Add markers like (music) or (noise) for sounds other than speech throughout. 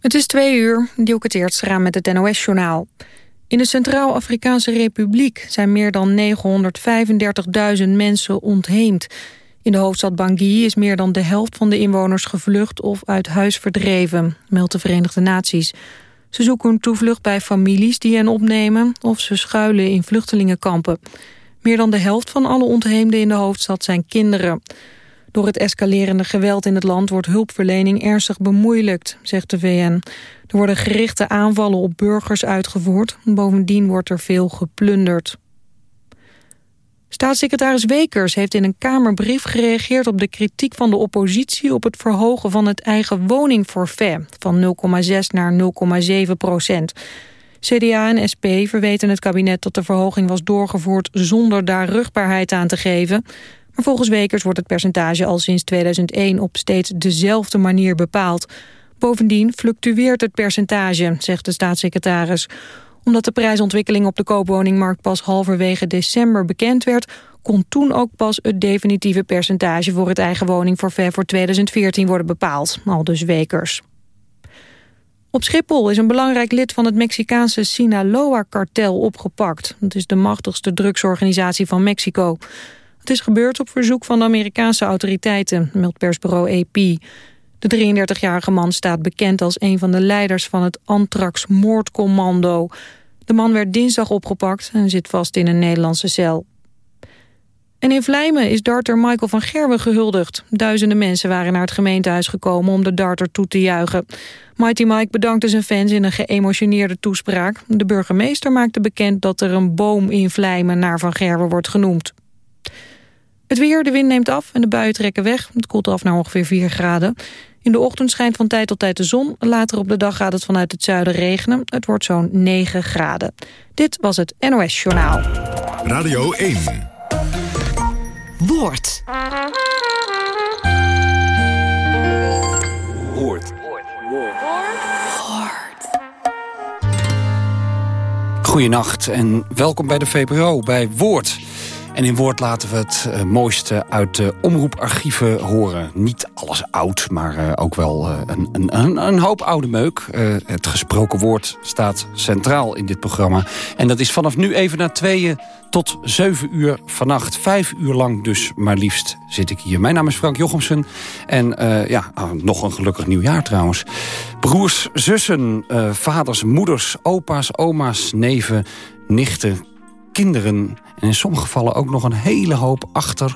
Het is twee uur, Dielke Teertstra met het NOS-journaal. In de Centraal-Afrikaanse Republiek zijn meer dan 935.000 mensen ontheemd. In de hoofdstad Bangui is meer dan de helft van de inwoners gevlucht of uit huis verdreven, meldt de Verenigde Naties. Ze zoeken toevlucht bij families die hen opnemen of ze schuilen in vluchtelingenkampen. Meer dan de helft van alle ontheemden in de hoofdstad zijn kinderen. Door het escalerende geweld in het land wordt hulpverlening ernstig bemoeilijkt, zegt de VN. Er worden gerichte aanvallen op burgers uitgevoerd. Bovendien wordt er veel geplunderd. Staatssecretaris Wekers heeft in een Kamerbrief gereageerd op de kritiek van de oppositie op het verhogen van het eigen woningforfait van 0,6 naar 0,7 procent. CDA en SP verweten het kabinet dat de verhoging was doorgevoerd zonder daar rugbaarheid aan te geven. Volgens Wekers wordt het percentage al sinds 2001 op steeds dezelfde manier bepaald. Bovendien fluctueert het percentage, zegt de staatssecretaris. Omdat de prijsontwikkeling op de koopwoningmarkt pas halverwege december bekend werd... kon toen ook pas het definitieve percentage voor het eigen woningforfait voor 2014 worden bepaald, al dus Wekers. Op Schiphol is een belangrijk lid van het Mexicaanse Sinaloa-kartel opgepakt. Het is de machtigste drugsorganisatie van Mexico. Het is gebeurd op verzoek van de Amerikaanse autoriteiten, meldt persbureau AP. De 33-jarige man staat bekend als een van de leiders van het Antrax-moordcommando. De man werd dinsdag opgepakt en zit vast in een Nederlandse cel. En in Vlijmen is darter Michael van Gerwen gehuldigd. Duizenden mensen waren naar het gemeentehuis gekomen om de darter toe te juichen. Mighty Mike bedankte zijn fans in een geëmotioneerde toespraak. De burgemeester maakte bekend dat er een boom in Vlijmen naar Van Gerwen wordt genoemd. Het weer, de wind neemt af en de buien trekken weg. Het koelt af naar ongeveer 4 graden. In de ochtend schijnt van tijd tot tijd de zon. Later op de dag gaat het vanuit het zuiden regenen. Het wordt zo'n 9 graden. Dit was het NOS Journaal. Radio 1. Woord. Woord. Goedenacht en welkom bij de VPRO, bij Woord. En in woord laten we het uh, mooiste uit de omroeparchieven horen. Niet alles oud, maar uh, ook wel uh, een, een, een, hoop oude meuk. het gesproken woord staat centraal in dit programma. En dat is vanaf nu even na tweeën tot zeven uur vannacht. Vijf uur lang dus maar liefst zit ik hier. Mijn naam is Frank Jochemsen. En ja, nog een gelukkig nieuwjaar trouwens. Broers, zussen, vaders, moeders, opa's, oma's, neven, nichten, kinderen en in sommige gevallen ook nog een hele hoop achter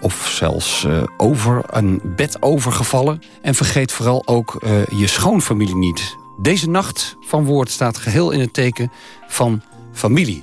of zelfs uh, over een bed overgevallen. En vergeet vooral ook uh, je schoonfamilie niet. Deze nacht van woord staat geheel in het teken van familie.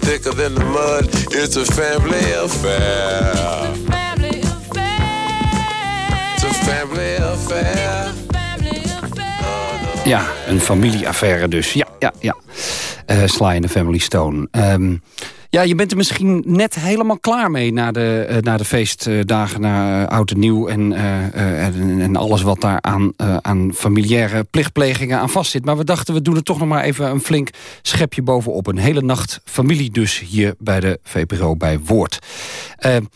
thicker than the mud. It's a family affair. It's a family affair. Ja, een familieaffaire dus. Ja, ja, ja. Uh, Sly in the Family Stone. Um, ja, je bent er misschien net helemaal klaar mee... na de, uh, na de feestdagen, na uh, Oud en Nieuw... En, uh, en, en, alles wat daar aan, aan familiaire plichtplegingen aan vastzit. Maar we dachten, we doen er toch nog maar even een flink schepje bovenop. Een hele nacht familie dus hier bij de VPRO bij Woord.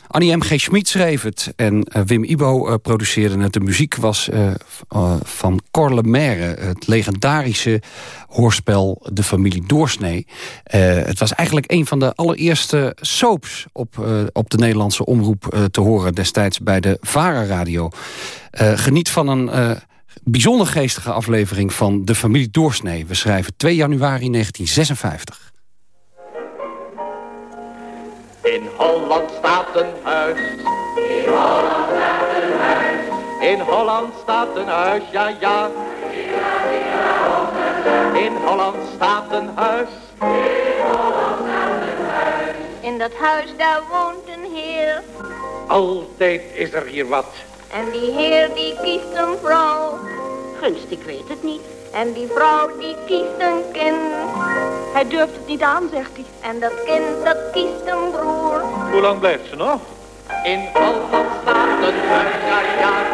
Annie M.G. Schmid schreef het en Wim Ibo produceerde het. De muziek was van Cor Lemaire, het legendarische hoorspel De Familie Doorsnee. het was eigenlijk een van de allereerste soaps op, uh, op de Nederlandse omroep uh, te horen... destijds bij de VARA-radio. Uh, geniet van een bijzonder geestige aflevering van De Familie Doorsnee. We schrijven 2 januari 1956. In Holland staat een huis. In Holland staat een huis. In Holland staat een huis, ja ja. In Holland staat een huis. In Holland staat een huis. In dat huis daar woont een heer. Altijd is er hier wat. En die heer die kiest een vrouw. Gunst, ik weet het niet. En die vrouw die kiest een kind. Hij durft het niet aan, zegt hij. En dat kind dat kiest een broer. Hoe lang blijft ze nog? In Holland staat een huis, ja ja, van je zingela,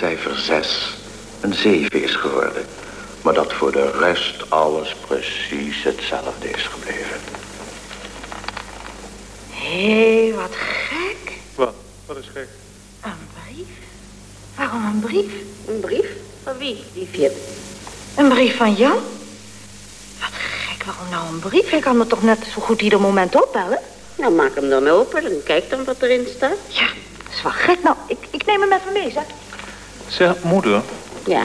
cijfer 6 een 7 is geworden. Maar dat voor de rest alles precies hetzelfde is gebleven. Hé, hey, wat gek. Wat? Wat is gek? Een brief? Waarom een brief? Een brief? Van wie, liefje? Een brief van Jan? Waarom nou een brief? Ik kan me toch net zo goed ieder moment opbellen? Nou, maak hem dan open en kijk dan wat erin staat. Ja, dat is wel gek. Nou, ik, ik neem hem even mee, zeg. Zeg, moeder. Ja?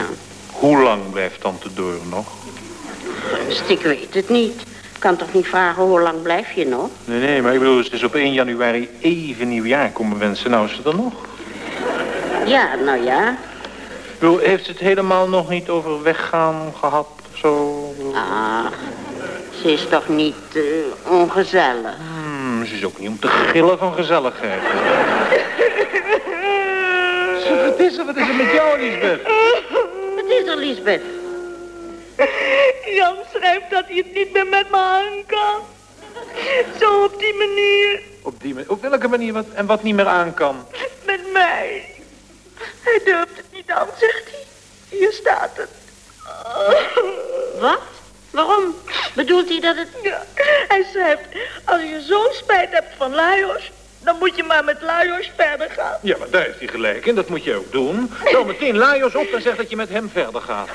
Hoe lang blijft tante Door nog? Ik weet het niet. Ik kan toch niet vragen hoe lang blijf je nog? Nee, nee, maar ik bedoel, ze is op 1 januari even nieuwjaar komen wensen. Nou is ze er nog. Ja, nou ja. Ik bedoel, heeft ze het helemaal nog niet over weggaan gehad? Zo? Ah, ze is toch niet uh, ongezellig? Hmm, ze is ook niet om te gillen van gezelligheid. Wat is er? Wat is er met jou, Lisbeth? Wat is er, Lisbeth? Jan schrijft dat hij het niet meer met me aan kan. Zo op die manier. Op die manier? Op welke manier? Wat, en wat niet meer aan kan? Met mij. Hij durft het niet aan, zegt hij. Hier staat het. Wat? Waarom? Bedoelt hij dat het... Ja, hij schrijft, als je zo'n spijt hebt van Lajos... dan moet je maar met Lajos verder gaan. Ja, maar daar heeft hij gelijk in. Dat moet je ook doen. Zo meteen Lajos op en zeg dat je met hem verder gaat.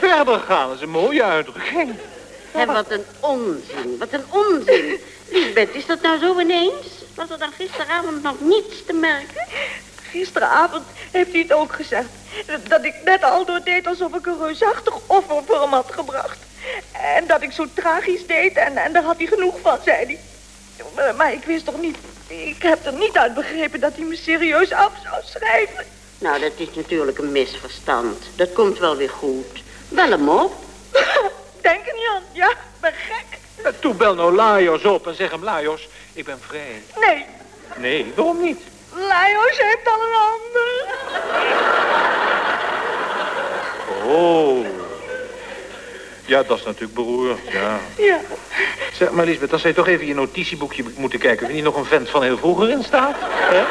verder gaan is een mooie uitdrukking. En wat een onzin, wat een onzin. Lisbeth, is dat nou zo ineens? Was er dan gisteravond nog niets te merken? Gisteravond heeft hij het ook gezegd. Dat ik net al door deed alsof ik een reusachtig offer voor hem had gebracht. En dat ik zo tragisch deed en, en daar had hij genoeg van, zei hij. Maar, maar ik wist toch niet... Ik heb er niet uit begrepen dat hij me serieus af zou schrijven. Nou, dat is natuurlijk een misverstand. Dat komt wel weer goed. Bel hem op. (laughs) Denk je Jan? Ja, ik ben gek. Toen bel nou Lajos op en zeg hem... Lajos, ik ben vrij. Nee. Nee, waarom niet? Lajos heeft al een ander. Oh. Ja, dat is natuurlijk beroerd, ja. Ja. Zeg maar, Lisbeth, dan zou je toch even je notitieboekje moeten kijken... of er niet nog een vent van heel vroeger in staat. Hè?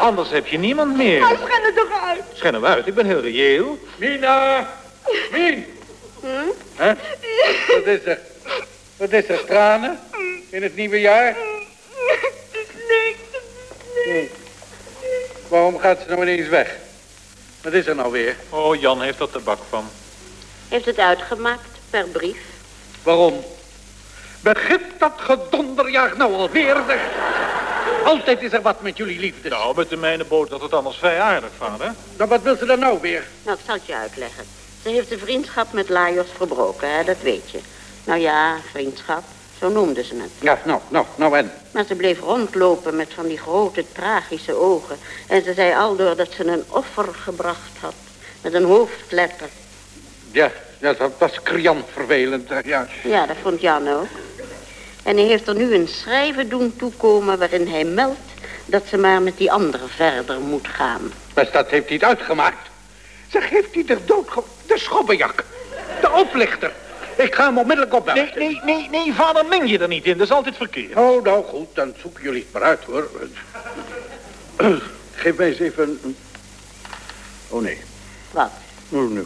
Anders heb je niemand meer. Maar schen het toch uit? Schen hem uit, ik ben heel reëel. Mina! Min! Hm? Hè? Wat is er? Wat is er, tranen? In het nieuwe jaar? Nee. Waarom gaat ze nou ineens weg? Wat is er nou weer? Oh, Jan heeft er tabak van. Heeft het uitgemaakt per brief? Waarom? Begint dat gedonderjaag nou alweer? Zeg. Altijd is er wat met jullie liefde. Nou, met de mijne boot dat het anders vrij aardig, vader. Dan wat wil ze dan nou weer? Nou, ik zal het je uitleggen. Ze heeft de vriendschap met Lajos verbroken, hè? dat weet je. Nou ja, vriendschap, zo noemden ze het. Ja, nou, nou, nou en? Maar ze bleef rondlopen met van die grote tragische ogen. En ze zei aldoor dat ze een offer gebracht had. Met een hoofdletter. Ja, ja dat was kriant vervelend, ja. Ja, dat vond Jan ook. En hij heeft er nu een schrijven doen toekomen waarin hij meldt dat ze maar met die andere verder moet gaan. Maar dat heeft hij het uitgemaakt. Zeg, heeft hij er dood... De schobbejak. De oplichter. Ik ga hem onmiddellijk opbellen. Nee, nee, nee, nee, vader, meng je er niet in. Dat is altijd verkeerd. Oh, nou goed, dan zoeken jullie het maar uit, hoor. (clears throat) Geef mij eens even... een... Oh, nee. Wat? Oh, nee.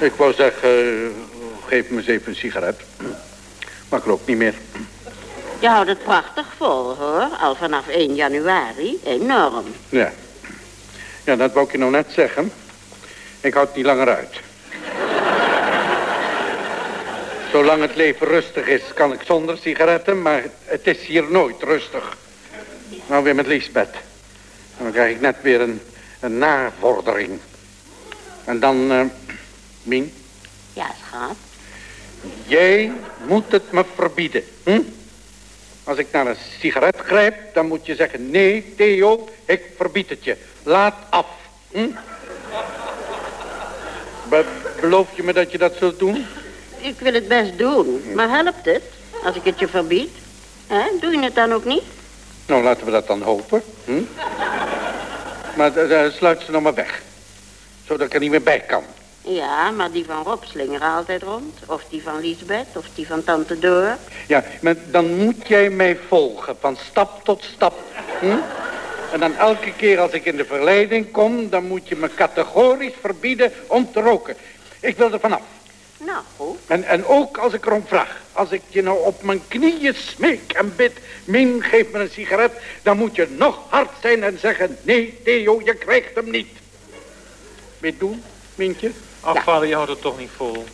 Ik wou zeggen, geef me eens even een sigaret. Maar ik rook niet meer. Je houdt het prachtig vol, hoor. Al vanaf 1 januari. Enorm. Ja. Ja, dat wou ik je nou net zeggen. Ik houd het niet langer uit. (laughs) Zolang het leven rustig is, kan ik zonder sigaretten, maar het is hier nooit rustig. Nou, weer met Liesbeth. Dan krijg ik net weer een, een navordering. En dan, eh Mien, Ja, schat. jij moet het me verbieden, hm? Als ik naar een sigaret grijp, dan moet je zeggen... Nee, Theo, ik verbied het je. Laat af, hm? Be- beloof je me dat je dat zult doen? Ik wil het best doen. Maar helpt het? Als ik het je verbied? Hè? Doe je het dan ook niet? Nou, laten we dat dan hopen. Hm? Maar eh, sluit ze nog maar weg. Zodat ik er niet meer bij kan. Ja, maar die van Rob slingeren altijd rond. Of die van Liesbeth, of die van Tante Door. Ja, maar dan moet jij mij volgen. Van stap tot stap. Hm? En dan elke keer als ik in de verleiding kom... dan moet je me categorisch verbieden om te roken. Ik wil er vanaf. Nou, goed. En, en ook als ik erom vraag. Als ik je nou op mijn knieën smeek en bid... Min, geef me een sigaret. Dan moet je nog hard zijn en zeggen... Nee, Theo, je krijgt hem niet. Het doen, Mintje? Ach, vader, je houdt het toch niet vol.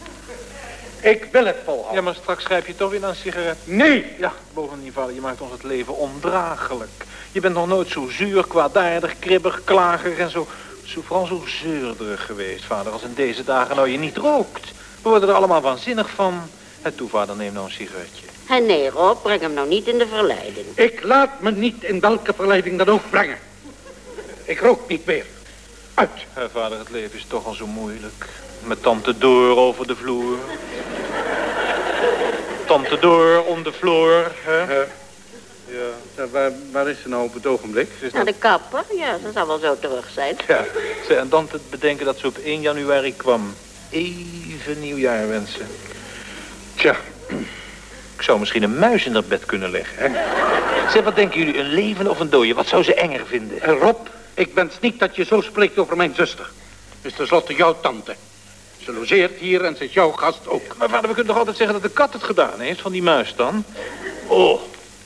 Ik wil het volhouden. Ja, maar straks grijp je toch weer naar een sigaret. Nee! Ja, bovendien, vader, je maakt ons het leven ondraaglijk. Je bent nog nooit zo zuur, kwaadaardig, kribbig, klager en zo... zo vooral zo zeurderig geweest, vader, als in deze dagen nou je niet rookt. We worden er allemaal waanzinnig van. Het toe, vader, neem nou een sigaretje. En nee, Rob, breng hem nou niet in de verleiding. Ik laat me niet in welke verleiding dan ook brengen. Ik rook niet meer. Uit. Vader, het leven is toch al zo moeilijk. Met tante Door over de vloer. Tante Door om de vloer, hè? Ja, waar, waar is ze nou op het ogenblik? Naar de kapper? Ja, ze zal wel zo terug zijn. Ja, en dan te bedenken dat ze op 1 januari kwam. Even nieuwjaar wensen. Tja. Ik zou misschien een muis in dat bed kunnen leggen, hè? Zeg, wat denken jullie, een leven of een dode? Wat zou ze enger vinden? En Rob, ik wens niet dat je zo spreekt over mijn zuster. Het is tenslotte jouw tante. Ze logeert hier en ze is jouw gast ook. Maar vader, we kunnen toch altijd zeggen dat de kat het gedaan heeft van die muis dan? Oh,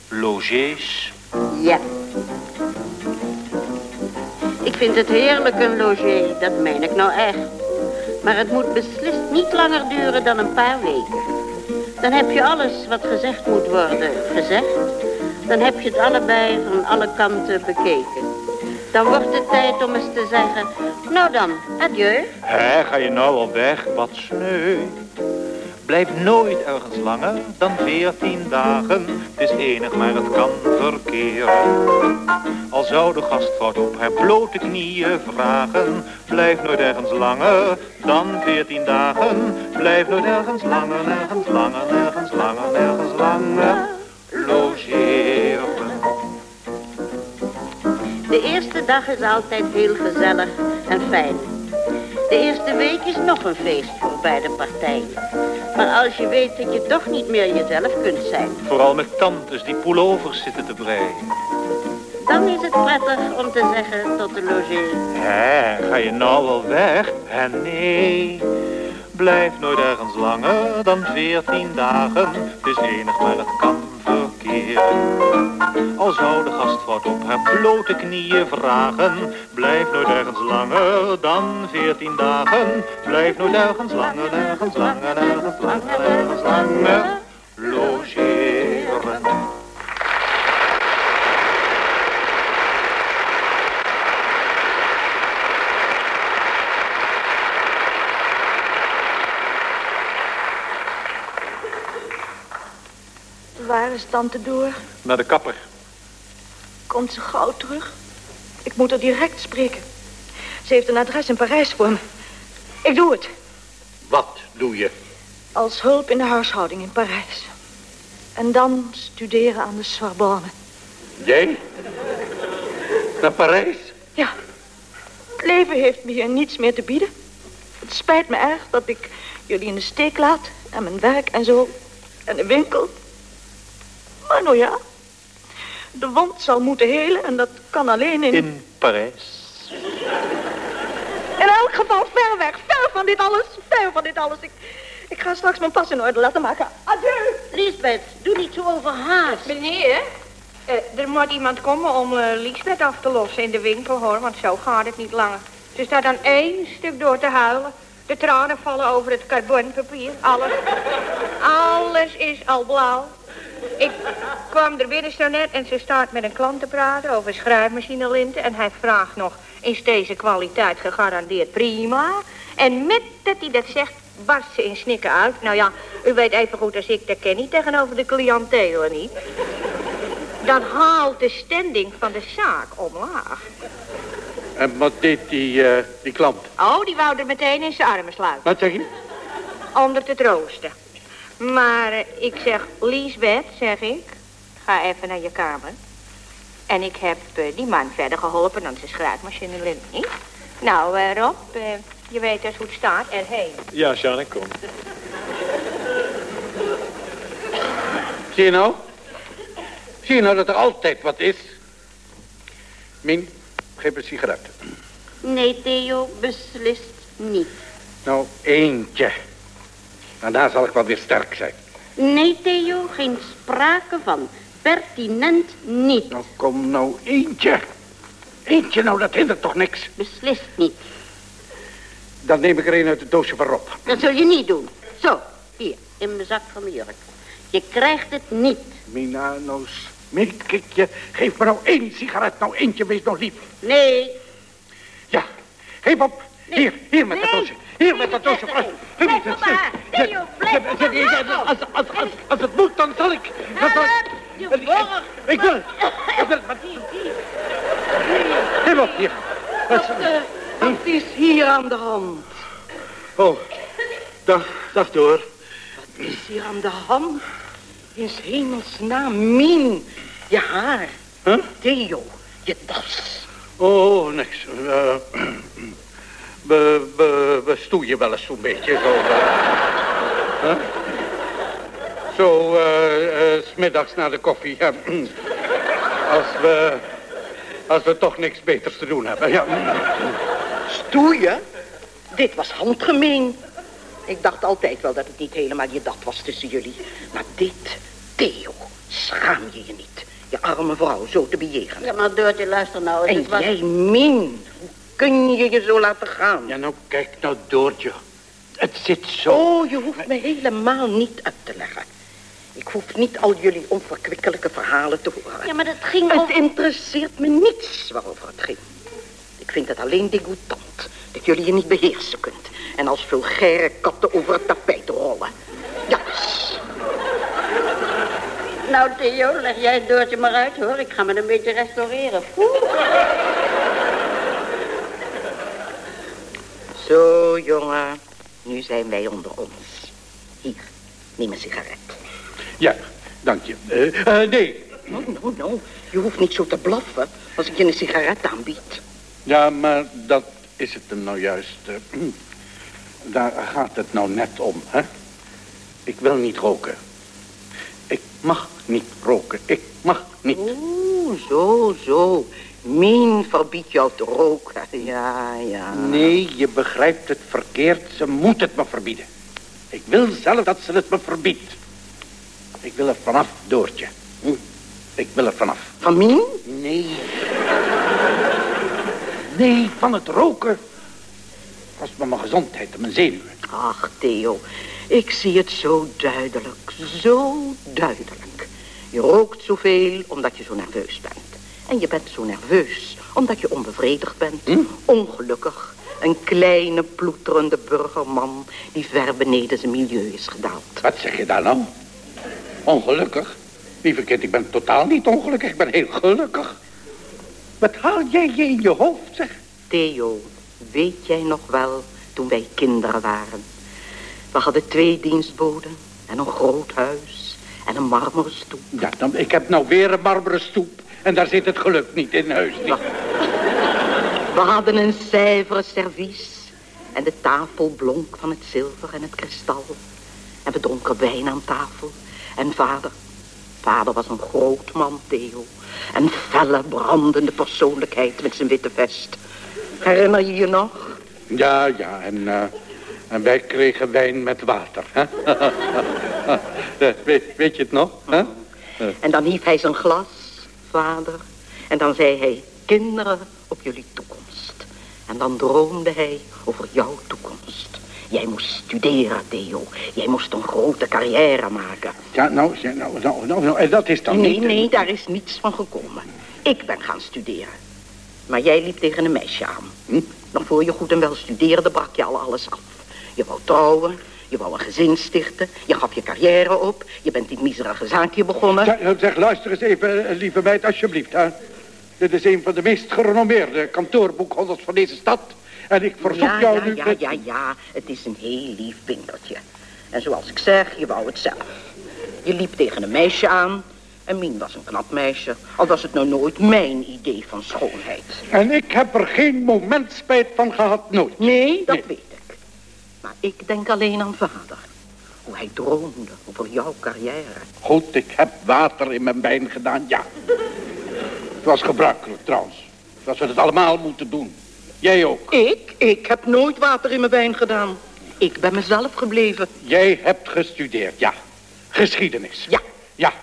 logés. Ja. Ik vind het heerlijk een logé, dat meen ik nou echt. Maar het moet beslist niet langer duren dan een paar weken. Dan heb je alles wat gezegd moet worden gezegd. Dan heb je het allebei van alle kanten bekeken. Dan wordt het tijd om eens te zeggen, nou dan, adieu. Hé, ga je nou al weg? Wat sneu. Blijf nooit ergens langer dan veertien dagen. Het is enig, maar het kan verkeren. Al zou de gastvrouw op haar blote knieën vragen. Blijf nooit ergens langer dan veertien dagen. Blijf nooit ergens langer, nergens langer, nergens langer, nergens langer. Dag is altijd heel gezellig en fijn. De eerste week is nog een feest voor beide partijen. Maar als je weet dat je toch niet meer jezelf kunt zijn... Vooral met tantes die pullovers zitten te breien. dan is het prettig om te zeggen tot de logé... Hé, ga je nou al weg? En nee, blijf nooit ergens langer dan veertien dagen. Het is enig, maar het kan verkeren. Al zou de gastvrouw op haar blote knieën vragen. Blijf nooit ergens langer dan veertien dagen. Blijf nooit ergens langer, nergens langer, nergens langer, nergens langer. Logeren. Waar is tante door? Naar de kapper. Komt ze gauw terug? Ik moet haar direct spreken. Ze heeft een adres in Parijs voor me. Ik doe het. Wat doe je? Als hulp in de huishouding in Parijs. En dan studeren aan de Sorbonne. Jij? Naar Parijs? Ja. Het leven heeft me hier niets meer te bieden. Het spijt me erg dat ik jullie in de steek laat. En mijn werk en zo. En de winkel. Maar nou ja. De wond zal moeten helen en dat kan alleen in... In Parijs. In elk geval ver weg. Ver van dit alles. Ver van dit alles. Ik, ik ga straks mijn pas in orde laten maken. Adieu, Lisbeth, doe niet zo overhaast. Meneer, eh, er moet iemand komen om Liesbeth af te lossen in de winkel, hoor. Want zo gaat het niet langer. Ze staat dan één stuk door te huilen. De tranen vallen over het carbonpapier. Alles. Alles is al blauw. Ik kwam er binnen zo net en ze staat met een klant te praten over schrijfmachinelinten. En hij vraagt nog, is deze kwaliteit gegarandeerd prima? En met dat hij dat zegt, barst ze in snikken uit. Nou ja, u weet even goed als ik, dat ken niet tegenover de cliëntelen niet. Dan haalt de standing van de zaak omlaag. En wat deed die, eh, die klant? Oh, die wou er meteen in zijn armen sluiten. Wat zeg je? Om er te troosten. Maar eh, ik zeg, Liesbeth, zeg ik, ga even naar je kamer. En ik heb eh, die man verder geholpen dan zijn schrijfmachine lint niet. Nou, eh, Rob, eh, je weet dus hoe het staat. Erheen. Ja, Sjaan, ik kom. (laughs) Zie je nou? Zie je nou dat er altijd wat is? Min, geef een sigaret. Nee, Theo, beslist niet. Nou, eentje. Daarna zal ik wel weer sterk zijn. Nee, Theo, geen sprake van. Pertinent niet. Nou, kom nou eentje. Eentje nou, dat hindert toch niks? Beslist niet. Dan neem ik er een uit het doosje van Rob. Dat zul je niet doen. Zo, hier, in mijn zak van mijn jurk. Je krijgt het niet. Mina, nou smeek ik je. Geef me nou één sigaret, nou eentje, wees nog lief. Nee. Ja, geef op. Hier, hier met dat doosje. Hier met dat doosje. Blijf op haar. Theo, blijf als, als, als, als het moet, dan zal ik... Ik... Je Ik, borg. ik wil, ik wil, maar... Geef op, hier. Wat, eh, wat is hier aan de hand? Oh, dag, dag door. Wat is hier aan de hand? In hemelsnaam, Mien. Je haar. Huh? Theo, je das. Oh, niks. Eh, we, we, we stoeien wel eens zo'n beetje. Zo, eh. Huh? zo eh, eh, smiddags na de koffie. ja. (clears throat) als, we, als we toch niks beters te doen hebben. Ja. Stoeien? Dit was handgemeen. Ik dacht altijd wel dat het niet helemaal je dat was tussen jullie. Maar dit, Theo, schaam je je niet. Je arme vrouw zo te bejegenen. Ja, maar Doortje, luister nou. eens, En het was- jij, Min, hoe kun je je zo laten gaan? ja, nou kijk nou Doortje. Het zit zo. Oh, je hoeft me helemaal niet uit te leggen. Ik hoef niet al jullie onverkwikkelijke verhalen te horen. Ja, maar dat ging Het over... interesseert me niets waarover het ging. Ik vind het alleen degoutant dat jullie je niet beheersen kunt. En als vulgaire katten over het tapijt rollen. Ja, Nou, Theo, leg jij het Doortje maar uit, hoor. Ik ga me een beetje restaureren. Oeh. Zo jongen. Nu zijn wij onder ons. Hier, neem een sigaret. Ja, dank je. Eh, eh, nee. Nou, nou, nou. Je hoeft niet zo te blaffen als ik je een sigaret aanbied. Ja, maar dat is het hem nou juist. eh. (clears throat) daar gaat het nou net om, hè? Ik wil niet roken. Ik mag niet roken. Ik mag niet. Oeh, zo, zo. Mien verbiedt jou te roken. Ja, ja. Nee, je begrijpt het verkeerd. Ze moet het me verbieden. Ik wil zelf dat ze het me verbiedt. Ik wil er vanaf, Doortje. Hm? Ik wil er vanaf. Van Mien? Nee. Nee, van het roken. Kost me mijn gezondheid en mijn zenuwen. Ach, Theo, ik zie het zo duidelijk, zo duidelijk. Je rookt zoveel omdat je zo nerveus bent. En je bent zo nerveus omdat je onbevredigd bent, ongelukkig. Een kleine, ploeterende burgerman die ver beneden zijn milieu is gedaald. Wat zeg je daar nou? Ongelukkig? Lieve kind, ik ben totaal niet ongelukkig. Ik ben heel gelukkig. Wat haal jij je in je hoofd, zeg? Theo, weet jij nog wel toen wij kinderen waren? We hadden twee dienstboden en een groot huis en een marmeren stoep. Ja, dan, ik heb nou weer een marmeren stoep. En daar zit het geluk niet in huis. Niet. We hadden een zuivere servies en de tafel blonk van het zilver en het kristal. En we dronken wijn aan tafel. En vader, vader was een groot man, Theo. Een felle, brandende persoonlijkheid met zijn witte vest. Herinner je je nog? Ja, ja, en, eh, en wij kregen wijn met water. Hè? (laughs) Weet, weet je het nog? hè? En dan hief hij zijn glas, vader. En dan zei hij, kinderen op jullie toekomst. En dan droomde hij over jouw toekomst. Jij moest studeren, Theo. Jij moest een grote carrière maken. Ja, nou, nou, nou, nou, nou, en dat is dan nee, niet... nee, daar is niets van gekomen. Ik ben gaan studeren. Maar jij liep tegen een meisje aan. Hm? Nog voor je goed en wel studeerde, brak je al alles af. Je wou trouwen, je wou een gezin stichten, je gaf je carrière op, je bent dit miserige zaakje begonnen. Zeg, zeg, luister eens even, eh, lieve meid, alsjeblieft, hè. Dit is een van de meest gerenommeerde kantoorboekhouders van deze stad. En ik verzoek ja, jou ja, nu... ja, met- ja, ja, het is een heel lief winkeltje. En zoals ik zeg, je wou het zelf. Je liep tegen een meisje aan. En Mien was een knap meisje. Al was het nou nooit mijn idee van schoonheid. En ik heb er geen moment spijt van gehad, nooit. Nee, dat Nee. weet ik. Maar ik denk alleen aan vader. Hoe hij droomde over jouw carrière. Goed, ik heb water in mijn wijn gedaan, ja. Het was gebruikelijk, trouwens. Zoals we het allemaal moeten doen. Jij ook. Ik? Ik heb nooit water in mijn wijn gedaan. Ik ben mezelf gebleven. Jij hebt gestudeerd, ja. Geschiedenis. Ja. Ja.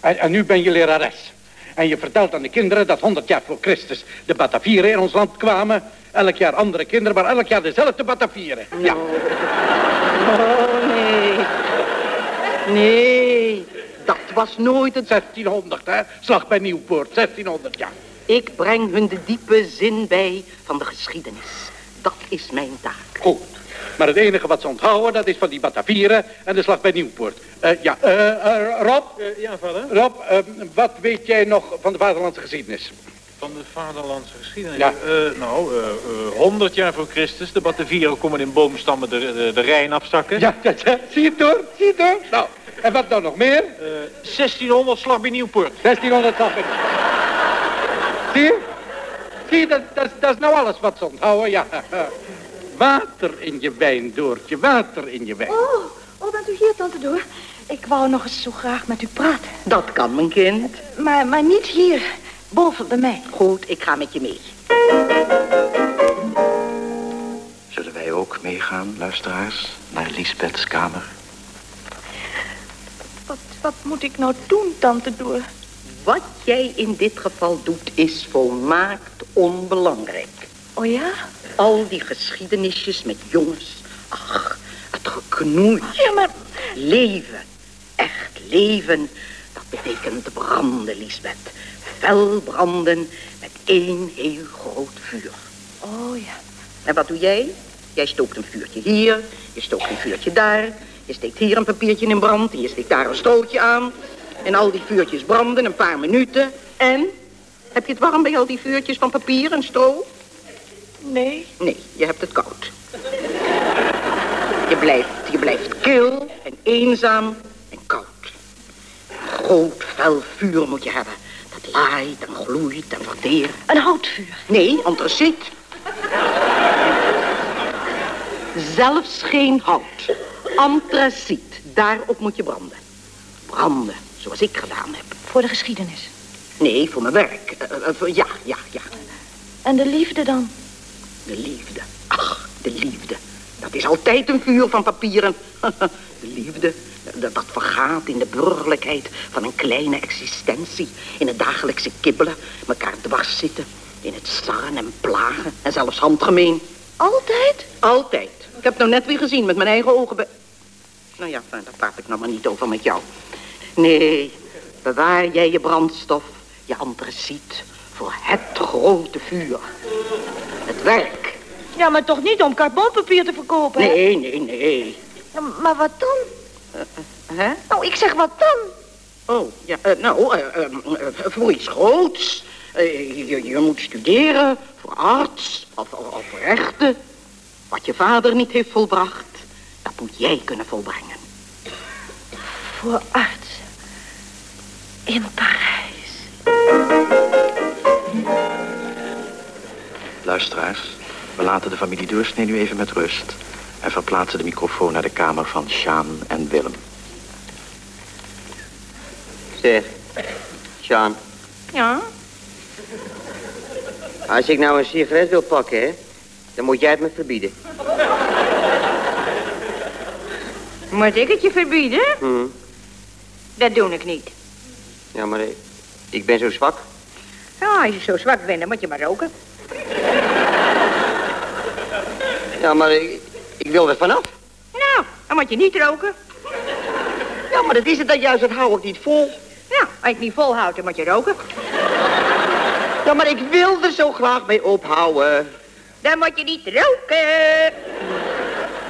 En, en nu ben je lerares. En je vertelt aan de kinderen dat 100 jaar voor Christus de Batavieren in ons land kwamen. Elk jaar andere kinderen, maar elk jaar dezelfde Batavieren. Ja. Oh, nee. Nee, dat was nooit het... 1600, hè? Slag bij Nieuwpoort, 1600, ja. Ik breng hun de diepe zin bij van de geschiedenis. Dat is mijn taak. Goed. Maar het enige wat ze onthouden, dat is van die Batavieren en de slag bij Nieuwpoort. Eh, ja, eh, eh, Rob? ja, vader? Rob, wat weet jij nog van de vaderlandse geschiedenis? Van de vaderlandse geschiedenis. Ja. Eh, nou, eh, eh, 100 jaar voor Christus. De Batavieren komen in boomstammen de, de, de Rijn afzakken. Ja, ja, ja, zie je het door? Zie je het door? Nou, en wat nou nog meer? Eh, 1600 slag bij Nieuwpoort. 1600 slag bij Zie je? Zie je, dat, dat, dat is nou alles wat ze onthouden, ja. Water in je wijn, Doortje, water in je wijn. Oh, oh, bent u hier, tante Door? Ik wou nog eens zo graag met u praten. Dat kan, mijn kind. Maar, maar niet hier, boven bij mij. Goed, ik ga met je mee. Zullen wij ook meegaan, luisteraars, naar Lisbeths kamer? Wat, wat moet ik nou doen, tante Door? Wat jij in dit geval doet is volmaakt onbelangrijk. Oh ja? Al die geschiedenisjes met jongens. Ach, het geknoei. Ja, maar... Leven. Echt leven. Dat betekent branden, Lisbeth. Fel branden met één heel groot vuur. Oh ja. En wat doe jij? Jij stookt een vuurtje hier, je stookt een vuurtje daar. Je steekt hier een papiertje in brand en je steekt daar een strootje aan. En al die vuurtjes branden een paar minuten. En? Heb je het warm bij al die vuurtjes van papier en stro? Nee. Nee, je hebt het koud. Je blijft, je blijft kil en eenzaam en koud. Een groot, fel vuur moet je hebben. Dat laait en gloeit en verteert. Een houtvuur. Nee, antraciet. Zelfs geen hout. Antraciet. Daarop moet je branden. Branden, zoals ik gedaan heb. Voor de geschiedenis. Nee, voor mijn werk. Eh, eh, ja, ja, ja. En de liefde dan? De liefde. Ach, de liefde. Dat is altijd een vuur van papieren. (laughs) De liefde, dat, dat vergaat in de burgerlijkheid van een kleine existentie. In het dagelijkse kibbelen, elkaar dwars zitten. In het sarren en plagen en zelfs handgemeen. Altijd? Altijd. Ik heb het nou net weer gezien met mijn eigen ogen. Be nou ja, daar praat ik nou maar niet over met jou. Nee, bewaar jij je brandstof, je antraciet, voor het grote vuur. Het werk. Ja, maar toch niet om carbonpapier te verkopen, hè? Nee, nee, nee. Ja, maar wat dan? Hè? Nou, ik zeg wat dan? Oh, ja, eh, nou, eh, eh, eh, voor iets groots. Eh, je, je moet studeren voor arts of, of, of rechten. Wat je vader niet heeft volbracht, dat moet jij kunnen volbrengen. Voor arts. In Parijs. Luisteraars, we laten de familie Deursnee nu even met rust... en verplaatsen de microfoon naar de kamer van Sjaan en Willem. Zeg, Sjaan, Ja? als ik nou een sigaret wil pakken, hè, dan moet jij het me verbieden. Moet ik het je verbieden? Hm. Dat doe ik niet. Ja, maar eh, ik ben zo zwak. Ja, als je zo zwak bent, dan moet je maar roken. Ja, maar ik, ik wil er vanaf. Nou, dan moet je niet roken. Ja, maar dat is het dan juist, dat hou ik niet vol. Ja, als je het niet volhoudt, dan moet je roken. Ja, maar ik wil er zo graag mee ophouden. Dan moet je niet roken.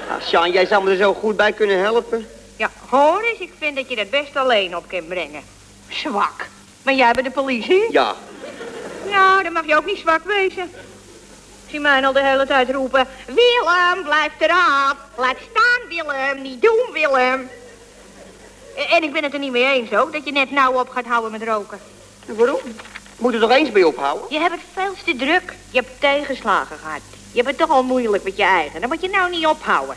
Ah, Sjaan, jij zou me er zo goed bij kunnen helpen. Ja, hoor eens, ik vind dat je dat best alleen op kan brengen. Zwak. Maar jij bent de politie? Ja. Nou, dan mag je ook niet zwak wezen. Zie mij al de hele tijd roepen... Willem, blijf eraf. Laat staan, Willem. Niet doen, Willem. En ik ben het er niet mee eens ook, dat je net nauw op gaat houden met roken. En waarom? Moet er toch eens mee ophouden? Je hebt het veel te druk. Je hebt tegenslagen gehad. Je bent toch al moeilijk met je eigen. Dan moet je nou niet ophouden.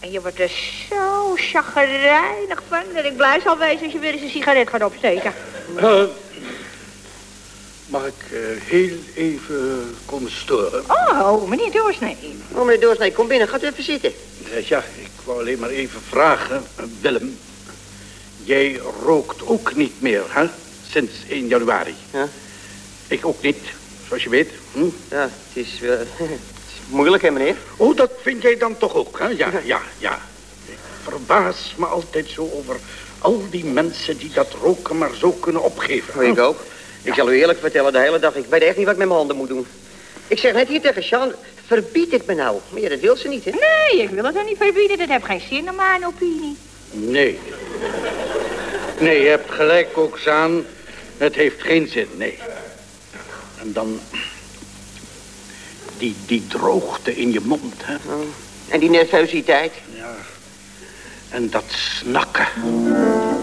En je wordt er zo chagrijnig van... dat ik blij zal wezen als je weer eens een sigaret gaat opsteken. Eh, mag ik eh, heel even komen storen? Oh, meneer Doorsnee. Oh, meneer Doorsnee, kom binnen. Gaat u even zitten. Eh, ja, ik wou alleen maar even vragen, eh, Willem. Jij rookt ook niet meer, hè? Sinds 1 januari. Ja. Ik ook niet, zoals je weet. Hm? Ja, het is, (laughs) het is moeilijk, hè, meneer? Oh, dat vind jij dan toch ook, hè? Ja, (laughs) ja, ja. Ik verbaas me altijd zo over al die mensen die dat roken maar zo kunnen opgeven. Oh, ik ook. Ik zal u eerlijk vertellen, de hele dag, ik weet echt niet wat ik met mijn handen moet doen. Ik zeg net hier tegen Sjaan, verbied het me nou. Maar ja, dat wil ze niet, hè? Nee, ik wil het dan niet verbieden. Dat heeft geen zin naar mijn opinie. Nee. Nee, je hebt gelijk ook, Zaan. Het heeft geen zin, nee. En dan... Die, die droogte in je mond, hè. En die nervositeit. Ja. En dat snakken.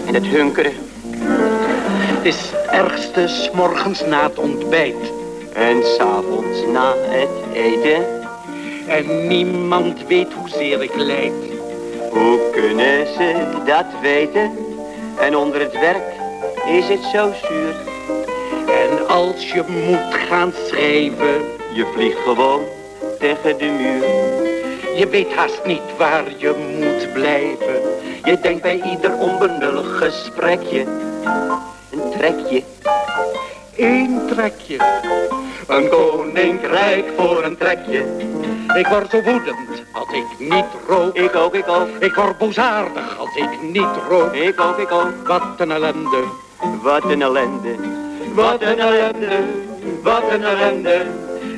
En het hunkeren. Het is het ergste s'morgens na het ontbijt. En s'avonds na het eten. En niemand weet hoezeer ik lijd. Hoe kunnen ze dat weten? En onder het werk is het zo zuur. En als je moet gaan schrijven... Je vliegt gewoon tegen de muur. Je weet haast niet waar je moet blijven. Je denkt bij ieder onbenullig gesprekje. Een trekje. Eén trekje. Een koninkrijk voor een trekje. Ik word zo woedend als ik niet rook. Ik ook, ik ook. Ik word boosaardig als ik niet rook. Ik ook, ik ook. Wat een ellende. Wat een ellende. Wat een ellende. Wat een ellende.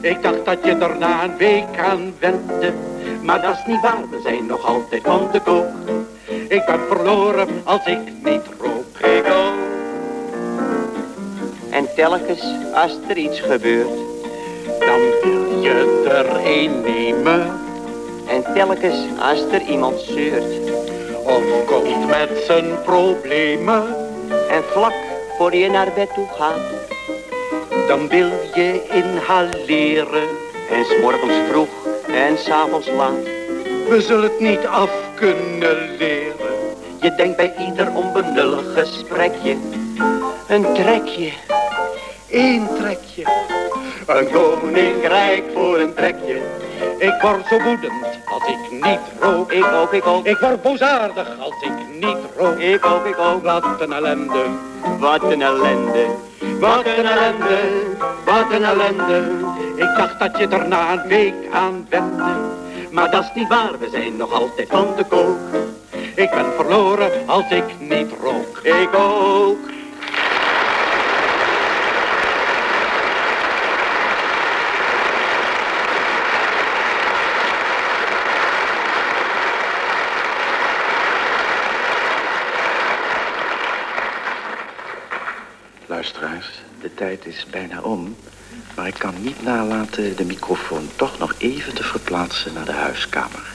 Ik dacht dat je er na een week aan wende. Maar dat is niet waar, we zijn nog altijd van de kook. Ik ben verloren als ik niet rook. Ik ook. En telkens als er iets gebeurt, dan wil je er een nemen. En telkens als er iemand zeurt, of komt met zijn problemen. En vlak voor je naar bed toe gaat, dan wil je inhaleren. En s'morgens vroeg en s'avonds laat. We zullen het niet af kunnen leren. Je denkt bij ieder onbenullig gesprekje, een trekje. Eén trekje. Een koninkrijk voor een trekje. Ik word zo woedend als ik niet rook. Ik ook, ik ook. Ik word boosaardig als ik niet rook. Ik ook, ik ook. Wat een ellende. Wat een ellende. Wat een ellende. Wat een ellende. Ik dacht dat je er na een week aan wende. Maar dat is niet waar, we zijn nog altijd van de kook. Ik ben verloren als ik niet rook. Ik ook. Luisteraars, de tijd is bijna om. Maar ik kan niet nalaten de microfoon toch nog even te verplaatsen naar de huiskamer.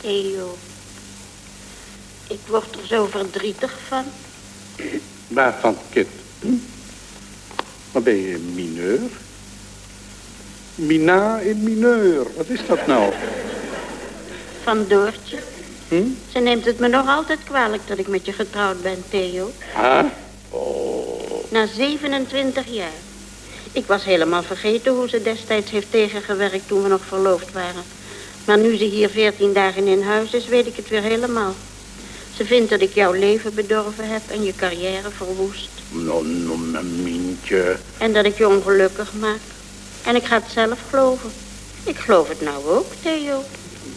Theo, ik word er zo verdrietig van. Waarvan, kind? Hm? Maar ben je mineur? Mina in mineur, wat is dat nou? Van Doortje. Hm? Ze neemt het me nog altijd kwalijk dat ik met je getrouwd ben, Theo. Ah? Na 27 jaar. Ik was helemaal vergeten hoe ze destijds heeft tegengewerkt toen we nog verloofd waren. Maar nu ze hier 14 dagen in huis is, weet ik het weer helemaal. Ze vindt dat ik jouw leven bedorven heb en je carrière verwoest. Nou, mijn Mientje. En dat ik je ongelukkig maak. En ik ga het zelf geloven. Ik geloof het nou ook, Theo.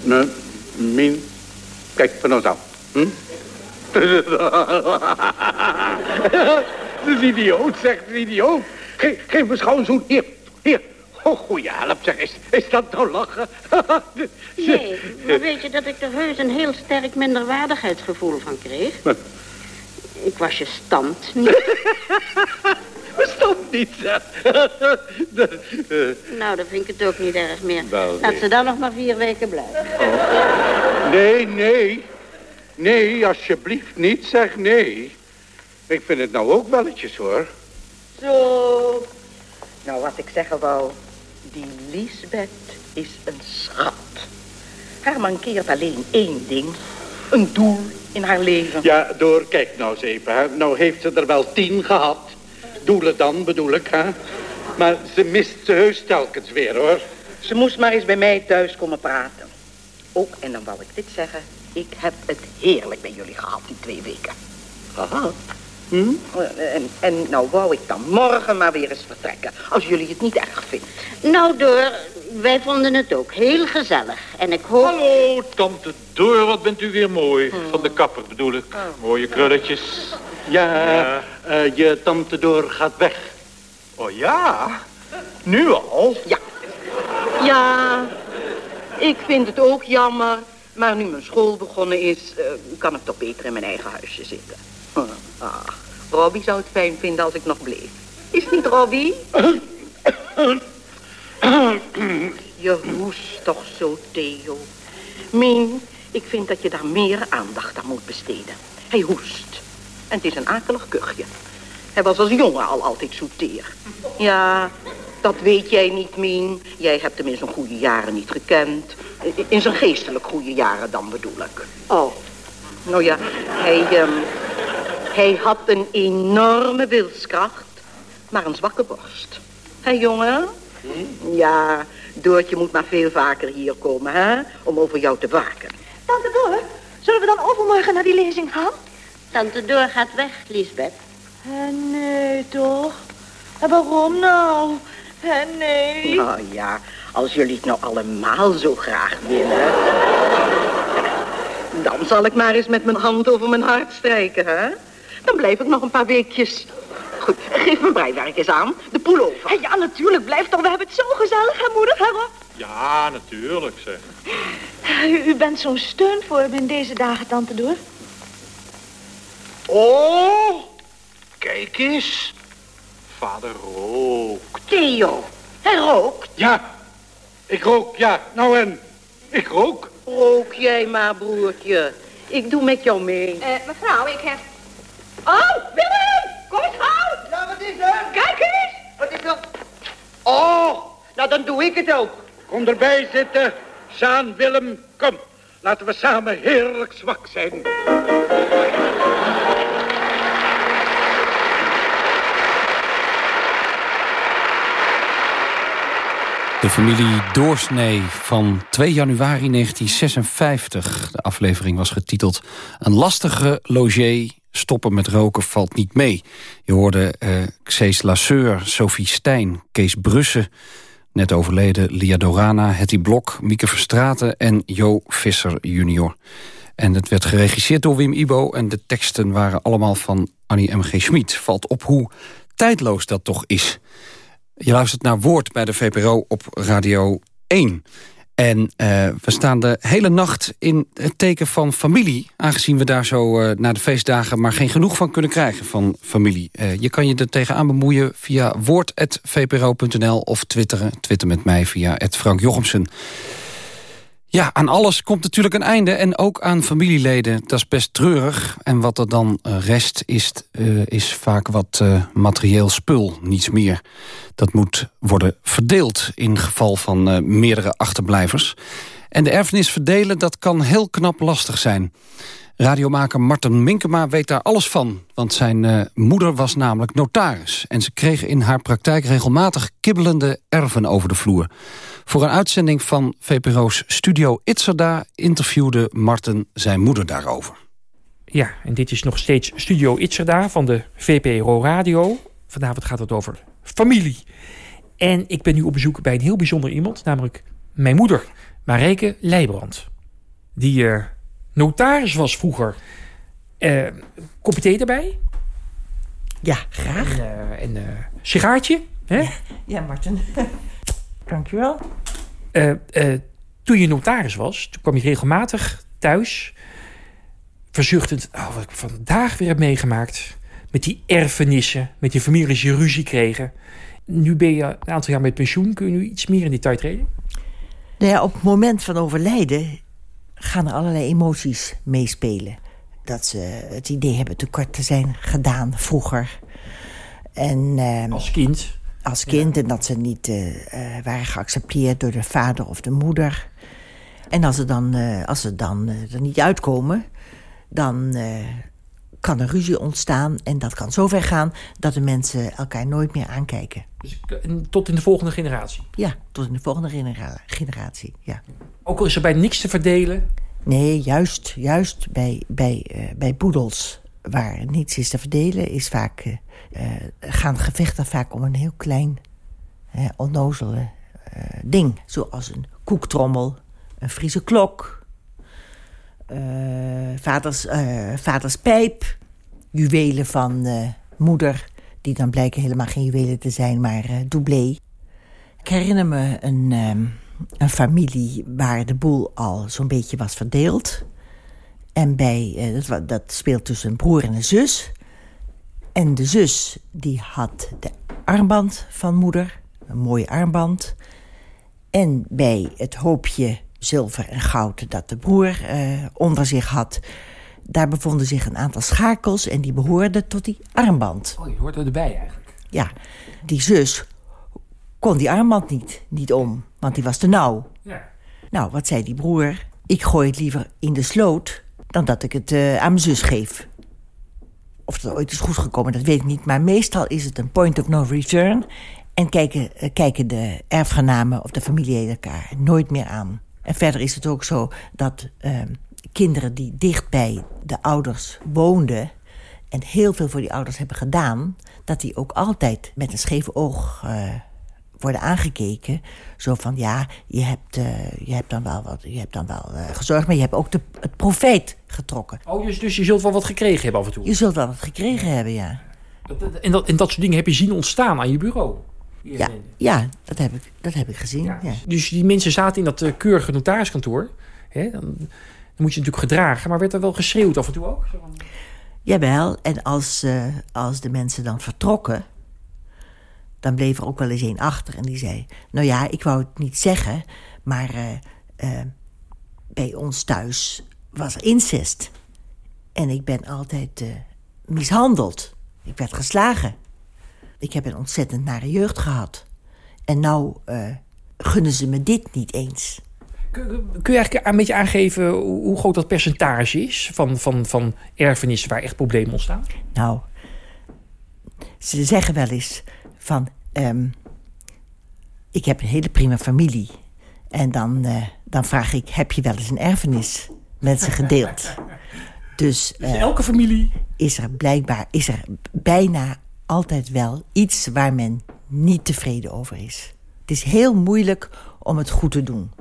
Nee, Mien. Kijk, van ons af. Hm? Dat is idioot, zegt de idioot. Geef, geef me schouw een zoen. Hier, hier. Oh, goeie help, zeg. Is, is dat nou lachen? (laughs) Nee, maar weet je dat ik er heus een heel sterk minderwaardigheidsgevoel van kreeg? Ik was je stand niet. (laughs) Stop niet, zeg. (laughs) Eh, Nou, dan vind ik het ook niet erg meer. Laat nee. ze dan nog maar vier weken blijven. Nee, nee. Nee, alsjeblieft niet. Zeg nee. Ik vind het nou ook welletjes, hoor. Zo. Nou, wat ik zeggen wou. Die Lisbeth is een schat. Haar mankeert alleen één ding. Een doel in haar leven. Ja, door, kijk nou eens even. Hè. Nou heeft ze er wel tien gehad. Doelen dan, bedoel ik, hè. Maar ze mist ze heus telkens weer, hoor. Ze moest maar eens bij mij thuis komen praten. Ook, en dan wou ik dit zeggen. Ik heb het heerlijk bij jullie gehad die twee weken. Aha. Hm? En, en nou wou ik dan morgen maar weer eens vertrekken. Als jullie het niet erg vinden. Nou, door, wij vonden het ook heel gezellig. En ik hoop... Hallo, tante Door, wat bent u weer mooi. Van de kapper bedoel ik. Mooie krulletjes. Ja, eh, je tante Door gaat weg. Oh ja? Nu al? Ja. Ja, ik vind het ook jammer. Maar nu mijn school begonnen is, eh, kan ik toch beter in mijn eigen huisje zitten. Hm, Ah, Robbie zou het fijn vinden als ik nog bleef. Is het niet, Robbie? Je hoest toch zo, Theo. Mien, ik vind dat je daar meer aandacht aan moet besteden. Hij hoest. En het is een akelig kuchje. Hij was als jongen al altijd zo teer. Ja, dat weet jij niet, Mien. Jij hebt hem in zijn goede jaren niet gekend. In zijn geestelijk goede jaren dan bedoel ik. Oh. Nou ja, hij, ehm, hij had een enorme wilskracht, maar een zwakke borst. Hé, jongen? Ja, Doortje moet maar veel vaker hier komen, hè? Om over jou te waken. Tante Door, zullen we dan overmorgen naar die lezing gaan? Tante Door gaat weg, Lisbeth. Eh, nee, toch? En waarom nou? Eh, nee. Nou ja, als jullie het nou allemaal zo graag willen... Dan zal ik maar eens met mijn hand over mijn hart strijken, hè? Dan blijf ik nog een paar weekjes. Goed, geef mijn breiwerk eens aan. De pullover. Ja, natuurlijk. Blijf toch. We hebben het zo gezellig, hè, moeder, hè, Rob? Ja, natuurlijk zeg. U, u bent zo'n steun voor me in deze dagen, tante Door. Oh, kijk eens. Vader rookt. Theo, hij rookt. Ja, ik rook, ja. Nou en, ik rook. Rook jij maar, broertje. Ik doe met jou mee. Eh, mevrouw, ik heb... Oh, Willem! Kom eens gauw! Ja, wat is er? Kijk eens! Wat is dat? Oh, nou dan doe ik het ook. Kom erbij zitten. Sjaan, Willem, kom. Laten we samen heerlijk zwak zijn. De familie Doorsnee van 2 januari 1956. De aflevering was getiteld Een lastige logé, stoppen met roken valt niet mee. Je hoorde eh Xees Lasseur, Sophie Stijn, Kees Brussen... net overleden Lia Dorana, Hetty Blok, Mieke Verstraten en Jo Visser junior. En het werd geregisseerd door Wim Ibo... en de teksten waren allemaal van Annie M.G. Schmid. Valt op hoe tijdloos dat toch is... Je luistert naar Woord bij de VPRO op Radio 1. En eh, we staan de hele nacht in het teken van familie... aangezien we daar zo eh, na de feestdagen maar geen genoeg van kunnen krijgen van familie. Eh, je kan je er tegenaan bemoeien via woord.vpro.nl of twitteren. Twitter met mij via Frank Jochemsen. Ja, aan alles komt natuurlijk een einde en ook aan familieleden. Dat is best treurig. En wat er dan eh, rest is, eh, is vaak wat eh, materieel spul, niets meer. Dat moet worden verdeeld in geval van meerdere achterblijvers. En de erfenis verdelen, dat kan heel knap lastig zijn. Radiomaker Marten Minkema weet daar alles van. Want zijn eh, moeder was namelijk notaris. En ze kreeg in haar praktijk regelmatig kibbelende erven over de vloer. Voor een uitzending van VPRO's Studio Itzerda... interviewde Marten zijn moeder daarover. Ja, en dit is nog steeds Studio Itzerda van de VPRO Radio. Vanavond gaat het over familie. En ik ben nu op bezoek bij een heel bijzonder iemand, namelijk mijn moeder, Marijke Leijbrand. Die uh, notaris was vroeger. Uh, kopje thee erbij? Ja, graag. En, uh, en sigaartje? Hè? Ja, ja, Martin. (laughs) Dankjewel. toen je notaris was, toen kwam je regelmatig thuis verzuchtend, oh, wat ik vandaag weer heb meegemaakt. Met die erfenissen, met die families die ruzie kregen. Nu ben je een aantal jaar met pensioen. Kun je nu iets meer in detail treden? Nou ja, op het moment van overlijden gaan er allerlei emoties meespelen. Dat ze het idee hebben tekort te zijn gedaan vroeger. En, uh, als kind? Als kind. En dat ze niet uh, waren geaccepteerd door de vader of de moeder. En als ze dan, als ze dan er niet uitkomen dan kan er ruzie ontstaan. En dat kan zover gaan dat de mensen elkaar nooit meer aankijken. Dus tot in de volgende generatie? Ja, tot in de volgende genera generatie, ja. Ook al is er bij niks te verdelen? Nee, juist, juist bij, bij, uh, bij poedels waar niets is te verdelen... Is vaak, uh, gaan gevechten vaak om een heel klein, onnozele ding. Zoals een koektrommel, een Friese klok uh, vaders, uh, vaders pijp, juwelen van uh, moeder... die dan blijken helemaal geen juwelen te zijn, maar doublé. Ik herinner me een, een familie waar de boel al zo'n beetje was verdeeld. En bij, dat, dat speelt tussen een broer en een zus. En de zus die had de armband van moeder, een mooi armband... En bij het hoopje zilver en goud dat de broer uh, onder zich had. Daar bevonden zich een aantal schakels en die behoorden tot die armband. Oh, je hoort erbij eigenlijk. Ja, die zus kon die armband niet, niet om, want die was te nauw. Ja. Nou, wat zei die broer? Ik gooi het liever in de sloot dan dat ik het uh, aan mijn zus geef. Of dat ooit is goed gekomen, dat weet ik niet. Maar meestal is het een point of no return. En kijken, uh, kijken de erfgenamen of de familieleden elkaar nooit meer aan. En verder is het ook zo dat uh, kinderen die dicht bij de ouders woonden... en heel veel voor die ouders hebben gedaan... dat die ook altijd met een scheef oog uh, worden aangekeken. Zo van, ja, je hebt, uh, je hebt dan wel, wat, je hebt dan wel gezorgd... maar je hebt ook de, het profeet getrokken. Oh, dus, dus je zult wel wat gekregen hebben af en toe? Je zult wel wat gekregen hebben, ja. En dat, en dat soort dingen heb je zien ontstaan aan je bureau? Ja, ja dat, heb ik, dat heb ik gezien. Ja. Ja. Dus die mensen zaten in dat keurige notariskantoor. Hè, dan, moet je natuurlijk gedragen. Maar werd er wel geschreeuwd af en toe ook? Jawel, en als, uh, als de mensen dan vertrokken... dan bleef er ook wel eens een achter en die zei... nou ja, ik wou het niet zeggen, maar uh, bij ons thuis was er incest. En ik ben altijd mishandeld. Ik werd geslagen. Ik heb een ontzettend nare jeugd gehad. En nou gunnen ze me dit niet eens. Kun, je eigenlijk een beetje aangeven hoe groot dat percentage is... van, van, van erfenissen waar echt problemen ontstaan? Nou, ze zeggen wel eens van... Um, ik heb een hele prima familie. En dan, uh, dan vraag ik, heb je wel eens een erfenis met ze gedeeld? Dus, uh, (laughs) dus elke familie? Is er blijkbaar is er bijna altijd wel iets waar men niet tevreden over is. Het is heel moeilijk om het goed te doen.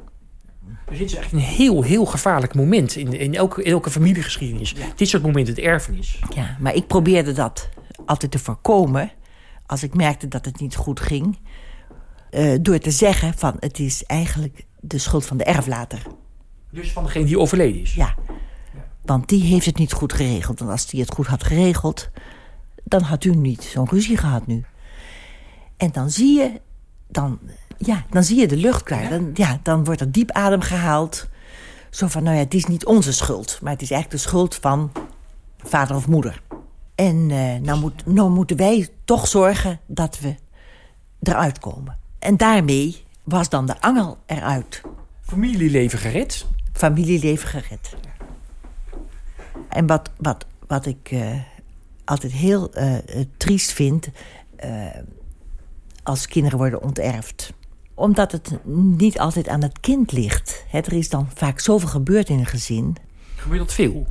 Dus dit is echt een heel, heel gevaarlijk moment in, in, elke, in elke familiegeschiedenis. Ja. Dit soort momenten, het erfenis. Ja, maar ik probeerde dat altijd te voorkomen... als ik merkte dat het niet goed ging... Uh, door te zeggen van het is eigenlijk de schuld van de erflater. Dus van degene die overleden is? Ja. ja. Want die heeft het niet goed geregeld. En als die het goed had geregeld dan had u niet zo'n ruzie gehad nu. En dan zie je, dan, ja, dan zie je de lucht klaar. Ja? Dan, ja, dan wordt er diep adem gehaald. Zo van, nou ja, het is niet onze schuld. Maar het is eigenlijk de schuld van vader of moeder. En uh, nou, moet, nou moeten wij toch zorgen dat we eruit komen. En daarmee was dan de angel eruit. Familieleven gered? Familieleven gered. En wat, wat, wat ik... Uh, altijd heel uh, triest vind als kinderen worden onterfd. Omdat het niet altijd aan het kind ligt. Er is dan vaak zoveel gebeurd in een gezin. Gebeurt dat veel?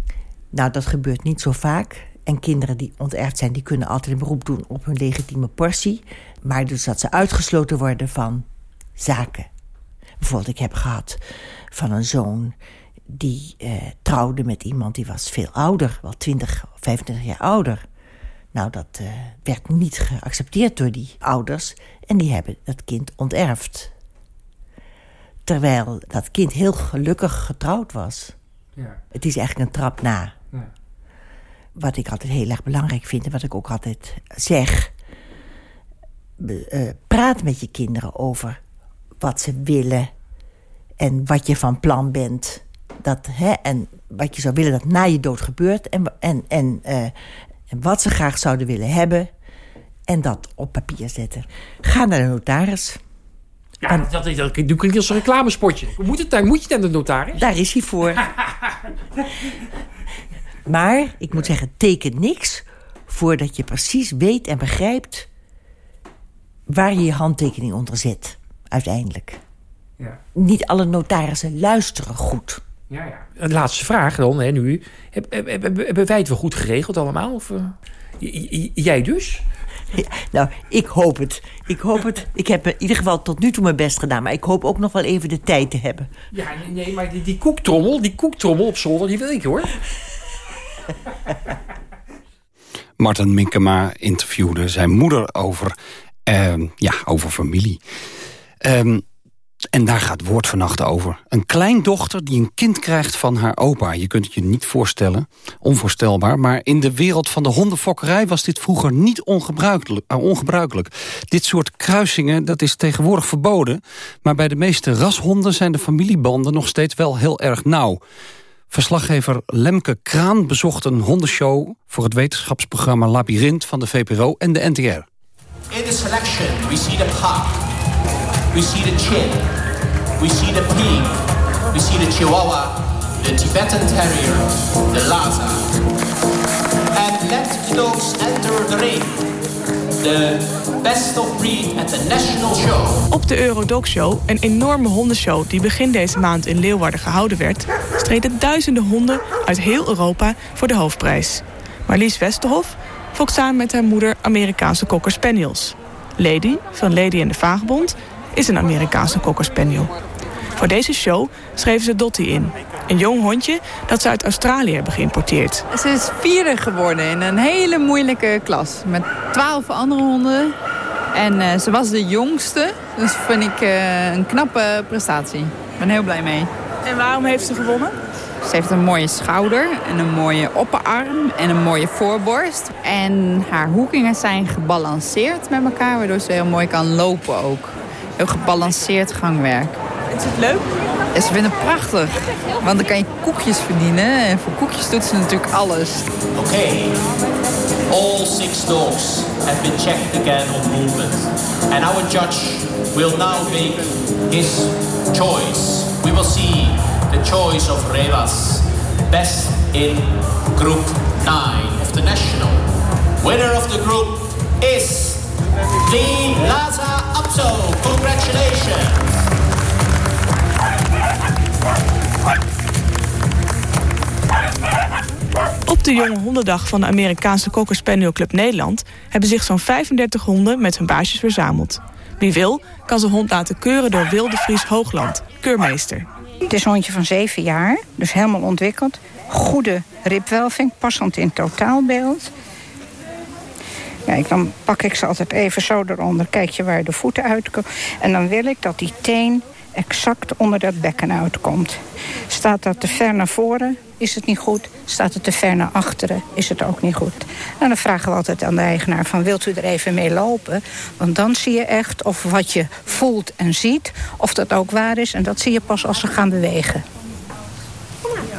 Nou, dat gebeurt niet zo vaak. En kinderen die onterfd zijn, die kunnen altijd een beroep doen op hun legitieme portie. Maar dus dat ze uitgesloten worden van zaken. Bijvoorbeeld, ik heb gehad van een zoon die eh, trouwde met iemand die was veel ouder. Wel 20 of 25 jaar ouder. Nou, dat eh, werd niet geaccepteerd door die ouders. En die hebben dat kind onterfd. Terwijl dat kind heel gelukkig getrouwd was. Ja. Het is eigenlijk een trap na. Ja. Wat ik altijd heel erg belangrijk vind en wat ik ook altijd zeg. Eh, praat met je kinderen over wat ze willen en wat je van plan bent. Dat, hè, en wat je zou willen dat na je dood gebeurt. En, en, en, eh, en wat ze graag zouden willen hebben. En dat op papier zetten. Ga naar de notaris. Ja, dat, dat, dat doe ik als een reclamespotje. Moet, het, moet je naar de notaris? Daar is hij voor. (laughs) maar ik moet zeggen, teken niks voordat je precies weet en begrijpt waar je je handtekening onder zet, uiteindelijk. Ja. Niet alle notarissen luisteren goed. Ja, ja. Een laatste vraag dan, hè, nu. Heb, heb, heb- hebben wij het wel goed geregeld allemaal? Of, eh, jij dus? Ja, nou, ik hoop het. Ik hoop het. Ik heb in ieder geval tot nu toe mijn best gedaan. Maar ik hoop ook nog wel even de tijd te hebben. Ja, nee, nee maar die, die koektrommel, die koektrommel op zolder, die wil ik hoor. (laughs) Martin Minkema interviewde zijn moeder over, ehm, ja, over familie. Ehm, en daar gaat woord vannacht over. Een kleindochter die een kind krijgt van haar opa. Je kunt het je niet voorstellen, onvoorstelbaar. Maar in de wereld van de hondenfokkerij was dit vroeger niet ongebruikelijk. eh, ongebruikelijk. Dit soort kruisingen dat is tegenwoordig verboden. Maar bij de meeste rashonden zijn de familiebanden nog steeds wel heel erg nauw. Verslaggever Lemke Kraan bezocht een hondenshow... voor het wetenschapsprogramma Labyrinth van de VPRO en de NTR. In the selection, we see the pug, we see the chin, we see the pig, we see the chihuahua, the Tibetan terrier, the Lhasa. And let the dogs enter the ring. The best of breed at the national show. Op de Eurodog Show, een enorme hondenshow die begin deze maand in Leeuwarden gehouden werd, streden duizenden honden uit heel Europa voor de hoofdprijs. Marlies Westerhof fokt samen met haar moeder Amerikaanse Cocker Spaniels. Lady, van Lady en de Vaagbond, is een Amerikaanse Cocker Spaniel. Voor deze show schreven ze Dottie in, een jong hondje dat ze uit Australië hebben geïmporteerd. Ze is vierde geworden in een hele moeilijke klas. Met twaalf andere honden. En eh, ze was de jongste. Dus vind ik eh, een knappe prestatie. Ik ben heel blij mee. En waarom heeft ze gewonnen? Ze heeft een mooie schouder en een mooie opperarm en een mooie voorborst. En haar hoekingen zijn gebalanceerd met elkaar, waardoor ze heel mooi kan lopen ook. Heel gebalanceerd gangwerk. Is het leuk? En ze vinden het prachtig, want dan kan je koekjes verdienen. En voor koekjes doet ze natuurlijk alles. Okay, all six dogs have been checked again on movement. And our judge will now make his choice. We will see the choice of Revas, best in group 9 of the national. Winner of the group is the Laza Congratulations. Op de Jonge Hondendag van de Amerikaanse Cocker Spaniel Club Nederland... hebben zich zo'n 35 honden met hun baasjes verzameld. Wie wil, kan zijn hond laten keuren door Wilde Fries Hoogland, keurmeester. Het is een hondje van zeven jaar, dus helemaal ontwikkeld. Goede ribwelving, passend in totaalbeeld. Kijk, dan pak ik ze altijd even zo eronder. Kijk je waar de voeten uitkomen. En dan wil ik dat die teen exact onder dat bekken uitkomt. Staat dat te ver naar voren, is het niet goed. Staat het te ver naar achteren, is het ook niet goed. En dan vragen we altijd aan de eigenaar van... wilt u er even mee lopen? Want dan zie je echt of wat je voelt en ziet... of dat ook waar is. En dat zie je pas als ze gaan bewegen.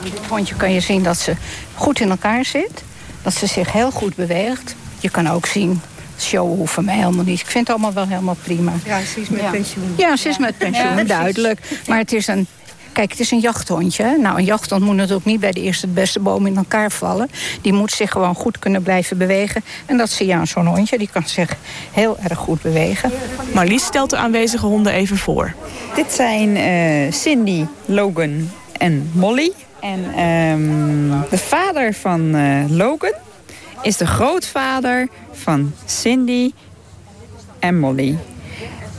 Dit hondje kan je zien dat ze goed in elkaar zit. Dat ze zich heel goed beweegt. Je kan ook zien, showen hoeven mij helemaal niet. Ik vind het allemaal wel helemaal prima. Ja, ze is met Ja. pensioen. Ja, ze is met pensioen, Ja, duidelijk. Maar het is een... Kijk, het is een jachthondje. Nou, een jachthond moet natuurlijk niet bij de eerste het beste boom in elkaar vallen. Die moet zich gewoon goed kunnen blijven bewegen. En dat zie je aan zo'n hondje. Die kan zich heel erg goed bewegen. Marlies stelt de aanwezige honden even voor. Dit zijn eh, Cindy, Logan en Molly. En ehm, de vader van eh, Logan is de grootvader van Cindy en Molly.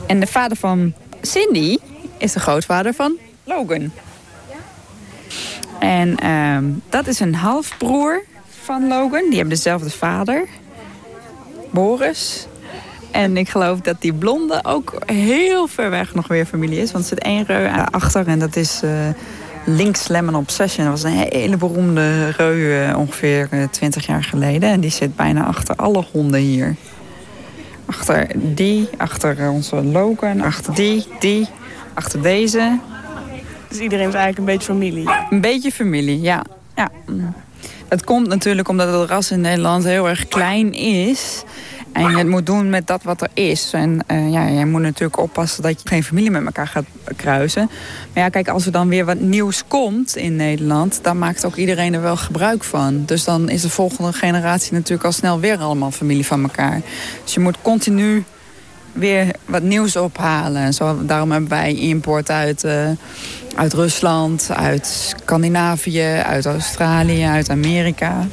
En de vader van Cindy is de grootvader van Logan. En ehm, dat is een halfbroer van Logan. Die hebben dezelfde vader. Boris. En ik geloof dat die blonde ook heel ver weg nog weer familie is. Want er zit één reu achter en dat is uh, Links Lemon Obsession. Dat was een hele beroemde reu uh, ongeveer uh, 20 jaar geleden. En die zit bijna achter alle honden hier. Achter die, achter onze Logan, achter die, die, achter deze. Dus iedereen is eigenlijk een beetje familie? Een beetje familie, ja. ja. Het komt natuurlijk omdat het ras in Nederland heel erg klein is. En je moet doen met dat wat er is. En uh, ja, je moet natuurlijk oppassen dat je geen familie met elkaar gaat kruisen. Maar ja, kijk, als er dan weer wat nieuws komt in Nederland... dan maakt ook iedereen er wel gebruik van. Dus dan is de volgende generatie natuurlijk al snel weer allemaal familie van elkaar. Dus je moet continu weer wat nieuws ophalen. Zo, daarom hebben wij import uit, uh, uit Rusland, uit Scandinavië, uit Australië, uit Amerika.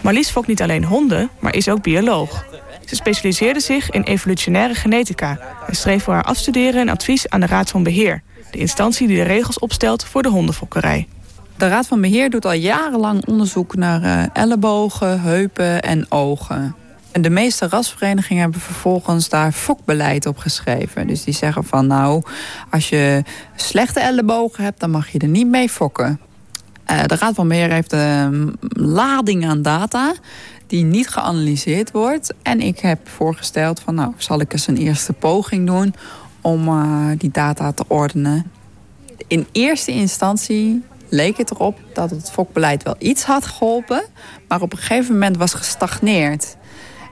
Marlies fokt niet alleen honden, maar is ook bioloog. Ze specialiseerde zich in evolutionaire genetica... en schreef voor haar afstuderen een advies aan de Raad van Beheer... de instantie die de regels opstelt voor de hondenfokkerij. De Raad van Beheer doet al jarenlang onderzoek naar uh, ellebogen, heupen en ogen. En de meeste rasverenigingen hebben vervolgens daar fokbeleid op geschreven. Dus die zeggen van nou, als je slechte ellebogen hebt... dan mag je er niet mee fokken. Uh, de Raad van Beheer heeft een lading aan data die niet geanalyseerd wordt. En ik heb voorgesteld van nou, zal ik eens een eerste poging doen om uh, die data te ordenen. In eerste instantie leek het erop dat het fokbeleid wel iets had geholpen... maar op een gegeven moment was gestagneerd.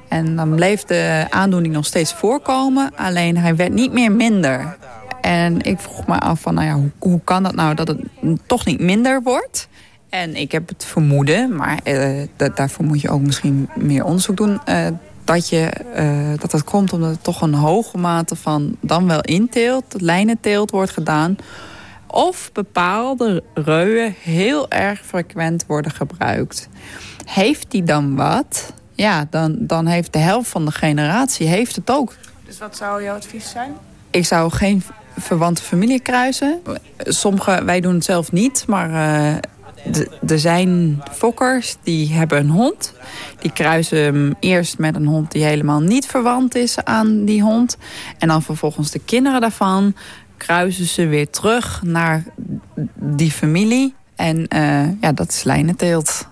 En dan bleef de aandoening nog steeds voorkomen, alleen hij werd niet meer minder. En ik vroeg me af van, nou ja, hoe kan dat nou dat het toch niet minder wordt... En ik heb het vermoeden, maar uh, daarvoor moet je ook misschien meer onderzoek doen... Uh, dat, je, uh, dat dat komt omdat er toch een hoge mate van dan wel inteelt, lijnenteelt wordt gedaan... of bepaalde reuwen heel erg frequent worden gebruikt. Heeft die dan wat? Ja, dan, dan heeft de helft van de generatie heeft het ook. Dus wat zou jouw advies zijn? Ik zou geen verwante familie kruisen. Sommige, wij doen het zelf niet, maar er zijn fokkers die hebben een hond. Die kruisen hem eerst met een hond die helemaal niet verwant is aan die hond. En dan vervolgens de kinderen daarvan kruisen ze weer terug naar die familie. En uh, ja, dat is lijnenteelt.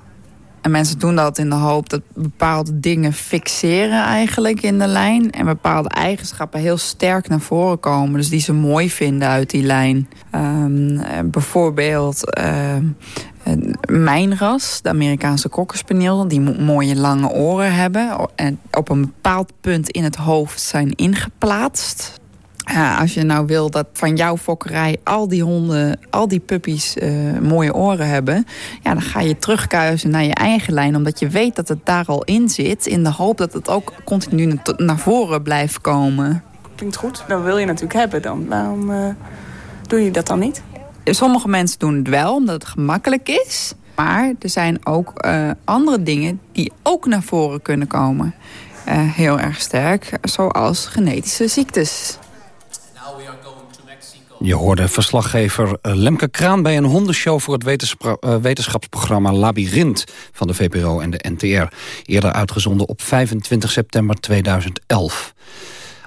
En mensen doen dat in de hoop dat bepaalde dingen fixeren eigenlijk in de lijn. En bepaalde eigenschappen heel sterk naar voren komen. Dus die ze mooi vinden uit die lijn. Um, bijvoorbeeld uh, mijn ras, de Amerikaanse kokkerspaniel... die mooie lange oren hebben. En op een bepaald punt in het hoofd zijn ingeplaatst. Ja, als je nou wil dat van jouw fokkerij al die honden, al die puppies uh, mooie oren hebben... Ja, dan ga je terugkuisen naar je eigen lijn. Omdat je weet dat het daar al in zit. In de hoop dat het ook continu naar voren blijft komen. Klinkt goed. Dat wil je natuurlijk hebben dan. Waarom uh, doe je dat dan niet? Sommige mensen doen het wel, omdat het gemakkelijk is. Maar er zijn ook uh, andere dingen die ook naar voren kunnen komen. heel erg sterk, zoals genetische ziektes. Je hoorde verslaggever Lemke Kraan bij een hondenshow... voor het wetenschapsprogramma Labyrinth van de VPRO en de NTR. Eerder uitgezonden op 25 september 2011.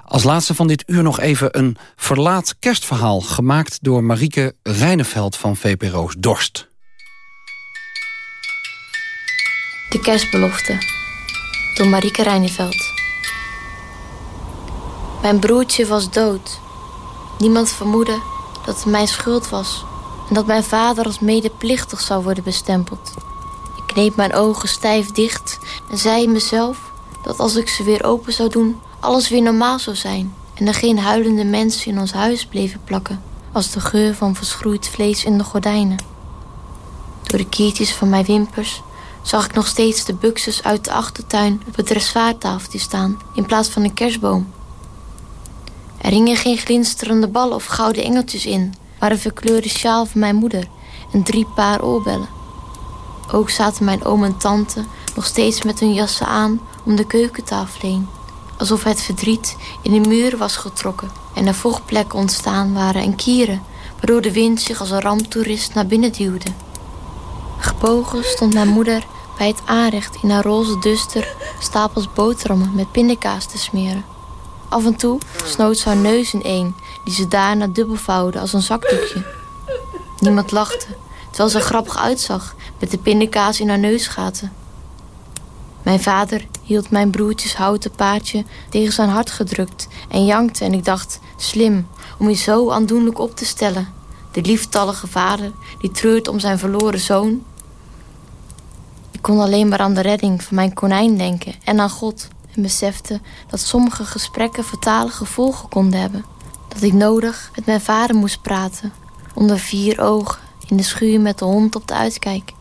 Als laatste van dit uur nog even een verlaat kerstverhaal... gemaakt door Marieke Reineveld van VPRO's Dorst. De kerstbelofte door Marieke Reineveld. Mijn broertje was dood... Niemand vermoedde dat het mijn schuld was... en dat mijn vader als medeplichtig zou worden bestempeld. Ik kneep mijn ogen stijf dicht en zei mezelf... dat als ik ze weer open zou doen, alles weer normaal zou zijn... en er geen huilende mensen in ons huis bleven plakken... als de geur van verschroeid vlees in de gordijnen. Door de kiertjes van mijn wimpers zag ik nog steeds de buxus uit de achtertuin... op het dressoirtafeltje staan in plaats van een kerstboom... Er hingen geen glinsterende ballen of gouden engeltjes in... maar een verkleurde sjaal van mijn moeder... en drie paar oorbellen. Ook zaten mijn oom en tante nog steeds met hun jassen aan om de keukentafel heen. Alsof het verdriet in de muren was getrokken en er vochtplekken ontstaan waren en kieren, waardoor de wind zich als een ramptoerist naar binnen duwde. Gebogen stond mijn moeder bij het aanrecht in haar roze duster stapels boterhammen met pindakaas te smeren. Af en toe snoot ze haar neus in die ze daarna dubbel vouwde als een zakdoekje. Niemand lachte, terwijl ze grappig uitzag met de pindakaas in haar neusgaten. Mijn vader hield mijn broertjes houten paardje tegen zijn hart gedrukt en jankte en ik dacht, slim, om je zo aandoenlijk op te stellen. De lieftallige vader die treurt om zijn verloren zoon. Ik kon alleen maar aan de redding van mijn konijn denken en aan God en besefte dat sommige gesprekken fatale gevolgen konden hebben. Dat ik nodig met mijn vader moest praten, onder vier ogen, in de schuur met de hond op de uitkijk.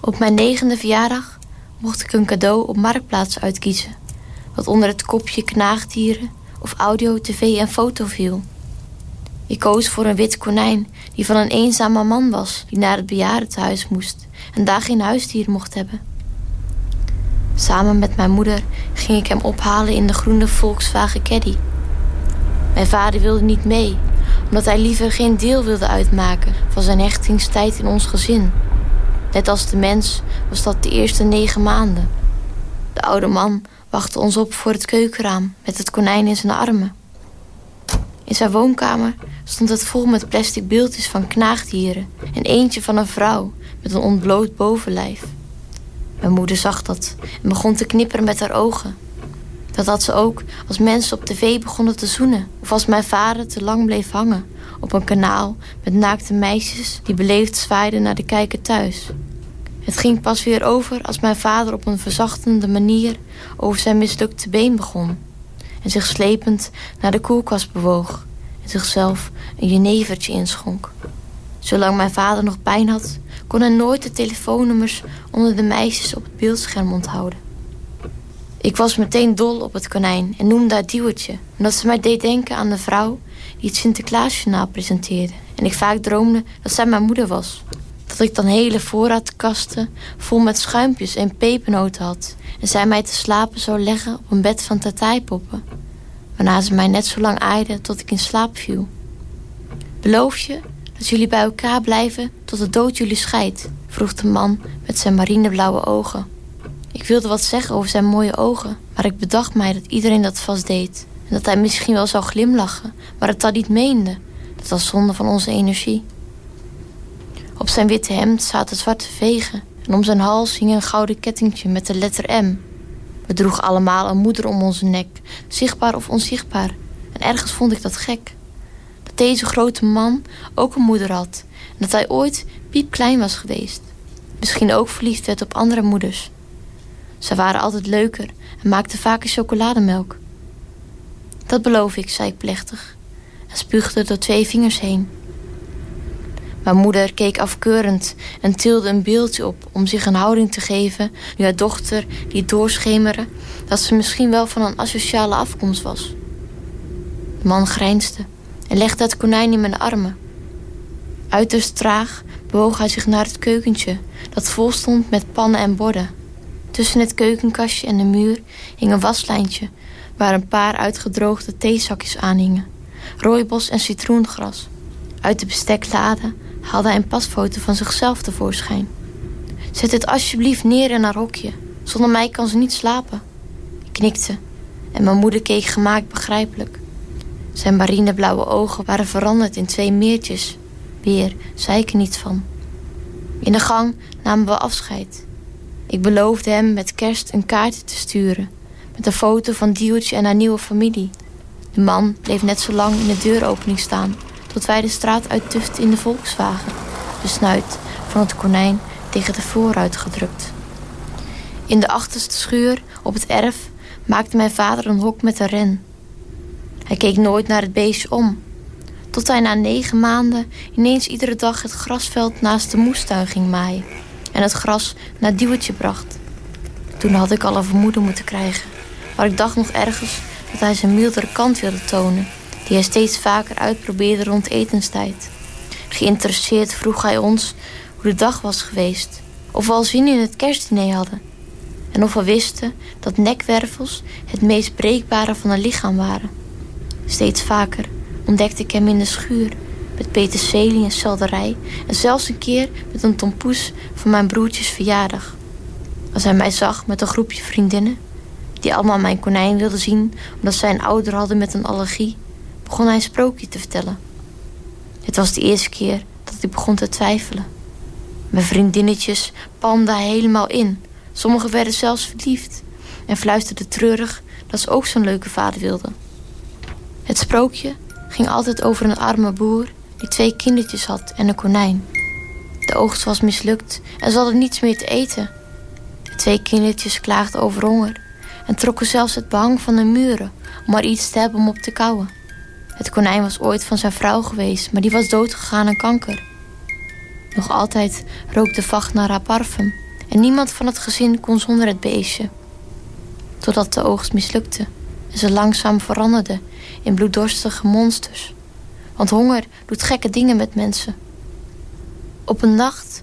Op mijn negende verjaardag mocht ik een cadeau op Marktplaats uitkiezen, wat onder het kopje knaagdieren of audio, tv en foto viel. Ik koos voor een wit konijn die van een eenzame man was die naar het bejaardentehuis moest en daar geen huisdier mocht hebben. Samen met mijn moeder ging ik hem ophalen in de groene Volkswagen Caddy. Mijn vader wilde niet mee, omdat hij liever geen deel wilde uitmaken van zijn hechtingstijd in ons gezin. Net als de mens was dat de eerste negen maanden. De oude man wachtte ons op voor het keukenraam met het konijn in zijn armen. In zijn woonkamer stond het vol met plastic beeldjes van knaagdieren en eentje van een vrouw met een ontbloot bovenlijf. Mijn moeder zag dat en begon te knipperen met haar ogen. Dat had ze ook als mensen op tv begonnen te zoenen... of als mijn vader te lang bleef hangen op een kanaal... met naakte meisjes die beleefd zwaaiden naar de kijker thuis. Het ging pas weer over als mijn vader op een verzachtende manier... over zijn mislukte been begon... en zich slepend naar de koelkast bewoog... en zichzelf een jenevertje inschonk. Zolang mijn vader nog pijn had, kon hij nooit de telefoonnummers onder de meisjes op het beeldscherm onthouden. Ik was meteen dol op het konijn en noemde haar Diewertje... omdat ze mij deed denken aan de vrouw die het Sinterklaasjournaal presenteerde... en ik vaak droomde dat zij mijn moeder was. Dat ik dan hele voorraadkasten vol met schuimpjes en pepernoten had... en zij mij te slapen zou leggen op een bed van tataipoppen... waarna ze mij net zo lang aaide tot ik in slaap viel. Beloof je dat jullie bij elkaar blijven tot de dood jullie scheidt? vroeg de man met zijn marineblauwe ogen. Ik wilde wat zeggen over zijn mooie ogen, maar ik bedacht mij dat iedereen dat vast deed. En dat hij misschien wel zou glimlachen, maar het dat niet meende. Dat was zonde van onze energie. Op zijn witte hemd zaten zwarte vegen en om zijn hals hing een gouden kettingje met de letter M. We droegen allemaal een moeder om onze nek, zichtbaar of onzichtbaar. En ergens vond ik dat gek. Dat deze grote man ook een moeder had en dat hij ooit piepklein was geweest. Misschien ook verliefd werd op andere moeders. Ze waren altijd leuker en maakten vaker chocolademelk. Dat beloof ik, zei ik plechtig en spuugde door twee vingers heen. Mijn moeder keek afkeurend en tilde een beeldje op om zich een houding te geven nu haar dochter liet doorschemeren dat ze misschien wel van een asociale afkomst was. De man grijnsde en legde het konijn in mijn armen. Uiterst traag bewoog hij zich naar het keukentje dat vol stond met pannen en borden. Tussen het keukenkastje en de muur hing een waslijntje waar een paar uitgedroogde theezakjes aanhingen. Rooibos en citroengras. Uit de besteklade haalde hij een pasfoto van zichzelf tevoorschijn. Zet het alsjeblieft neer in haar hokje. Zonder mij kan ze niet slapen. Ik knikte en mijn moeder keek gemaakt begrijpelijk. Zijn marineblauwe ogen waren veranderd in twee meertjes. Weer zei ik er niet van. In de gang namen we afscheid. Ik beloofde hem met kerst een kaart te sturen... met een foto van Diewertje en haar nieuwe familie. De man bleef net zo lang in de deuropening staan... tot wij de straat uittuften in de Volkswagen. De snuit van het konijn tegen de voorruit gedrukt. In de achterste schuur, op het erf, maakte mijn vader een hok met een ren. Hij keek nooit naar het beestje om... tot hij na negen maanden ineens iedere dag het grasveld naast de moestuin ging maaien en het gras naar Duwtje bracht. Toen had ik al een vermoeden moeten krijgen. Maar ik dacht nog ergens dat hij zijn mildere kant wilde tonen... die hij steeds vaker uitprobeerde rond etenstijd. Geïnteresseerd vroeg hij ons hoe de dag was geweest. Of we al zin in het kerstdiner hadden. En of we wisten dat nekwervels het meest breekbare van een lichaam waren. Steeds vaker ontdekte ik hem in de schuur met peterselie en selderij... en zelfs een keer met een tompoes van mijn broertjes verjaardag. Als hij mij zag met een groepje vriendinnen... die allemaal mijn konijn wilden zien... omdat zij een ouder hadden met een allergie... begon hij een sprookje te vertellen. Het was de eerste keer dat ik begon te twijfelen. Mijn vriendinnetjes palmden helemaal in. Sommigen werden zelfs verliefd... en fluisterden treurig dat ze ook zo'n leuke vader wilden. Het sprookje ging altijd over een arme boer die twee kindertjes had en een konijn. De oogst was mislukt en ze hadden niets meer te eten. De twee kindertjes klaagden over honger en trokken zelfs het behang van de muren om maar iets te hebben om op te kauwen. Het konijn was ooit van zijn vrouw geweest, maar die was doodgegaan aan kanker. Nog altijd rook de vacht naar haar parfum en niemand van het gezin kon zonder het beestje. Totdat de oogst mislukte en ze langzaam veranderden in bloeddorstige monsters. Want honger doet gekke dingen met mensen. Op een nacht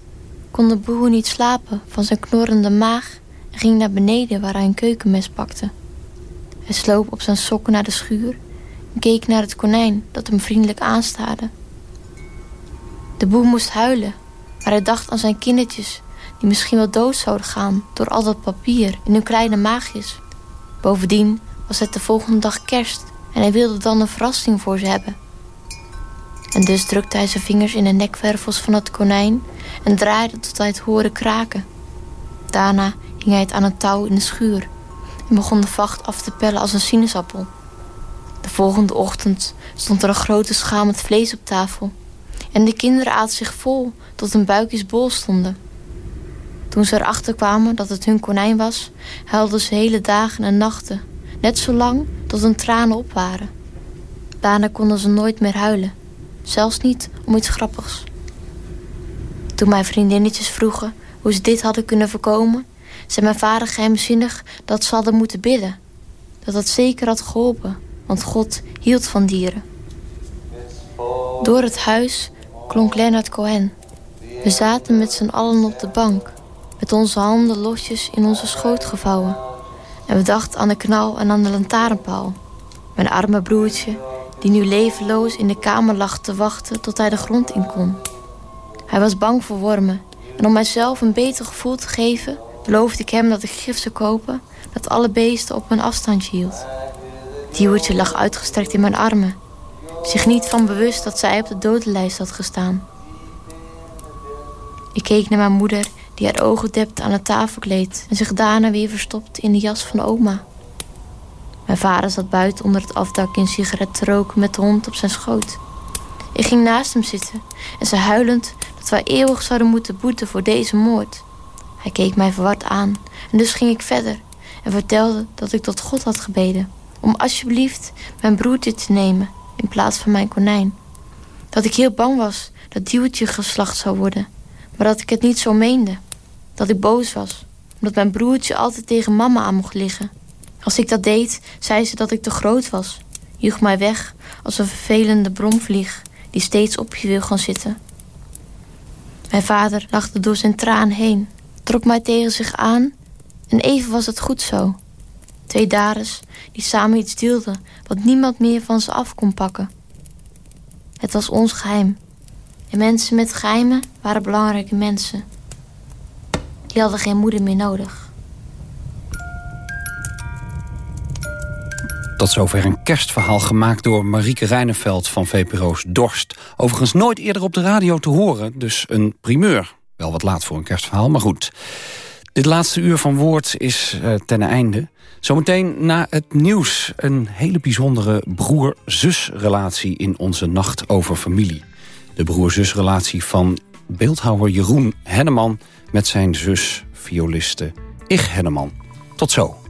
kon de boer niet slapen van zijn knorrende maag... en ging naar beneden waar hij een keukenmes pakte. Hij sloop op zijn sokken naar de schuur... en keek naar het konijn dat hem vriendelijk aanstaarde. De boer moest huilen, maar hij dacht aan zijn kindertjes... die misschien wel dood zouden gaan door al dat papier in hun kleine maagjes. Bovendien was het de volgende dag kerst... en hij wilde dan een verrassing voor ze hebben... En dus drukte hij zijn vingers in de nekwervels van het konijn... en draaide tot hij het hoorde kraken. Daarna hing hij het aan een touw in de schuur... en begon de vacht af te pellen als een sinaasappel. De volgende ochtend stond er een grote schaal met vlees op tafel... en de kinderen aten zich vol tot hun buikjes bol stonden. Toen ze erachter kwamen dat het hun konijn was... huilden ze hele dagen en nachten... net zo lang tot hun tranen op waren. Daarna konden ze nooit meer huilen... Zelfs niet om iets grappigs. Toen mijn vriendinnetjes vroegen hoe ze dit hadden kunnen voorkomen... zei mijn vader geheimzinnig dat ze hadden moeten bidden. Dat dat zeker had geholpen, want God hield van dieren. Door het huis klonk Leonard Cohen. We zaten met z'n allen op de bank... met onze handen losjes in onze schoot gevouwen. En we dachten aan de knal en aan de lantaarnpaal. Mijn arme broertje die nu levenloos in de kamer lag te wachten tot hij de grond in kon. Hij was bang voor wormen en om mijzelf een beter gevoel te geven... beloofde ik hem dat ik gif zou kopen dat alle beesten op een afstandje hield. Diewertje lag uitgestrekt in mijn armen, zich niet van bewust dat zij op de dodenlijst had gestaan. Ik keek naar mijn moeder die haar ogen depte aan het tafelkleed... en zich daarna weer verstopt in de jas van oma. Mijn vader zat buiten onder het afdak in sigaret te roken met de hond op zijn schoot. Ik ging naast hem zitten en zei huilend dat wij eeuwig zouden moeten boeten voor deze moord. Hij keek mij verward aan en dus ging ik verder en vertelde dat ik tot God had gebeden om alsjeblieft mijn broertje te nemen in plaats van mijn konijn. Dat ik heel bang was dat Duwtje geslacht zou worden, maar dat ik het niet zo meende. Dat ik boos was, omdat mijn broertje altijd tegen mama aan mocht liggen als ik dat deed, zei ze dat ik te groot was. Joeg mij weg als een vervelende bromvlieg die steeds op je wil gaan zitten. Mijn vader lachte door zijn traan heen, trok mij tegen zich aan en even was het goed zo. Twee dares die samen iets deelden wat niemand meer van ze af kon pakken. Het was ons geheim. En mensen met geheimen waren belangrijke mensen. Die hadden geen moeder meer nodig. Tot zover een kerstverhaal gemaakt door Marieke Reineveld van VPRO's Dorst. Overigens nooit eerder op de radio te horen, dus een primeur. Wel wat laat voor een kerstverhaal, maar goed. Dit laatste uur van Woord is uh, ten einde. Zometeen na het nieuws een hele bijzondere broer-zusrelatie in onze Nacht over Familie. De broer-zusrelatie van beeldhouwer Jeroen Henneman met zijn zus, violiste Ich Henneman. Tot zo.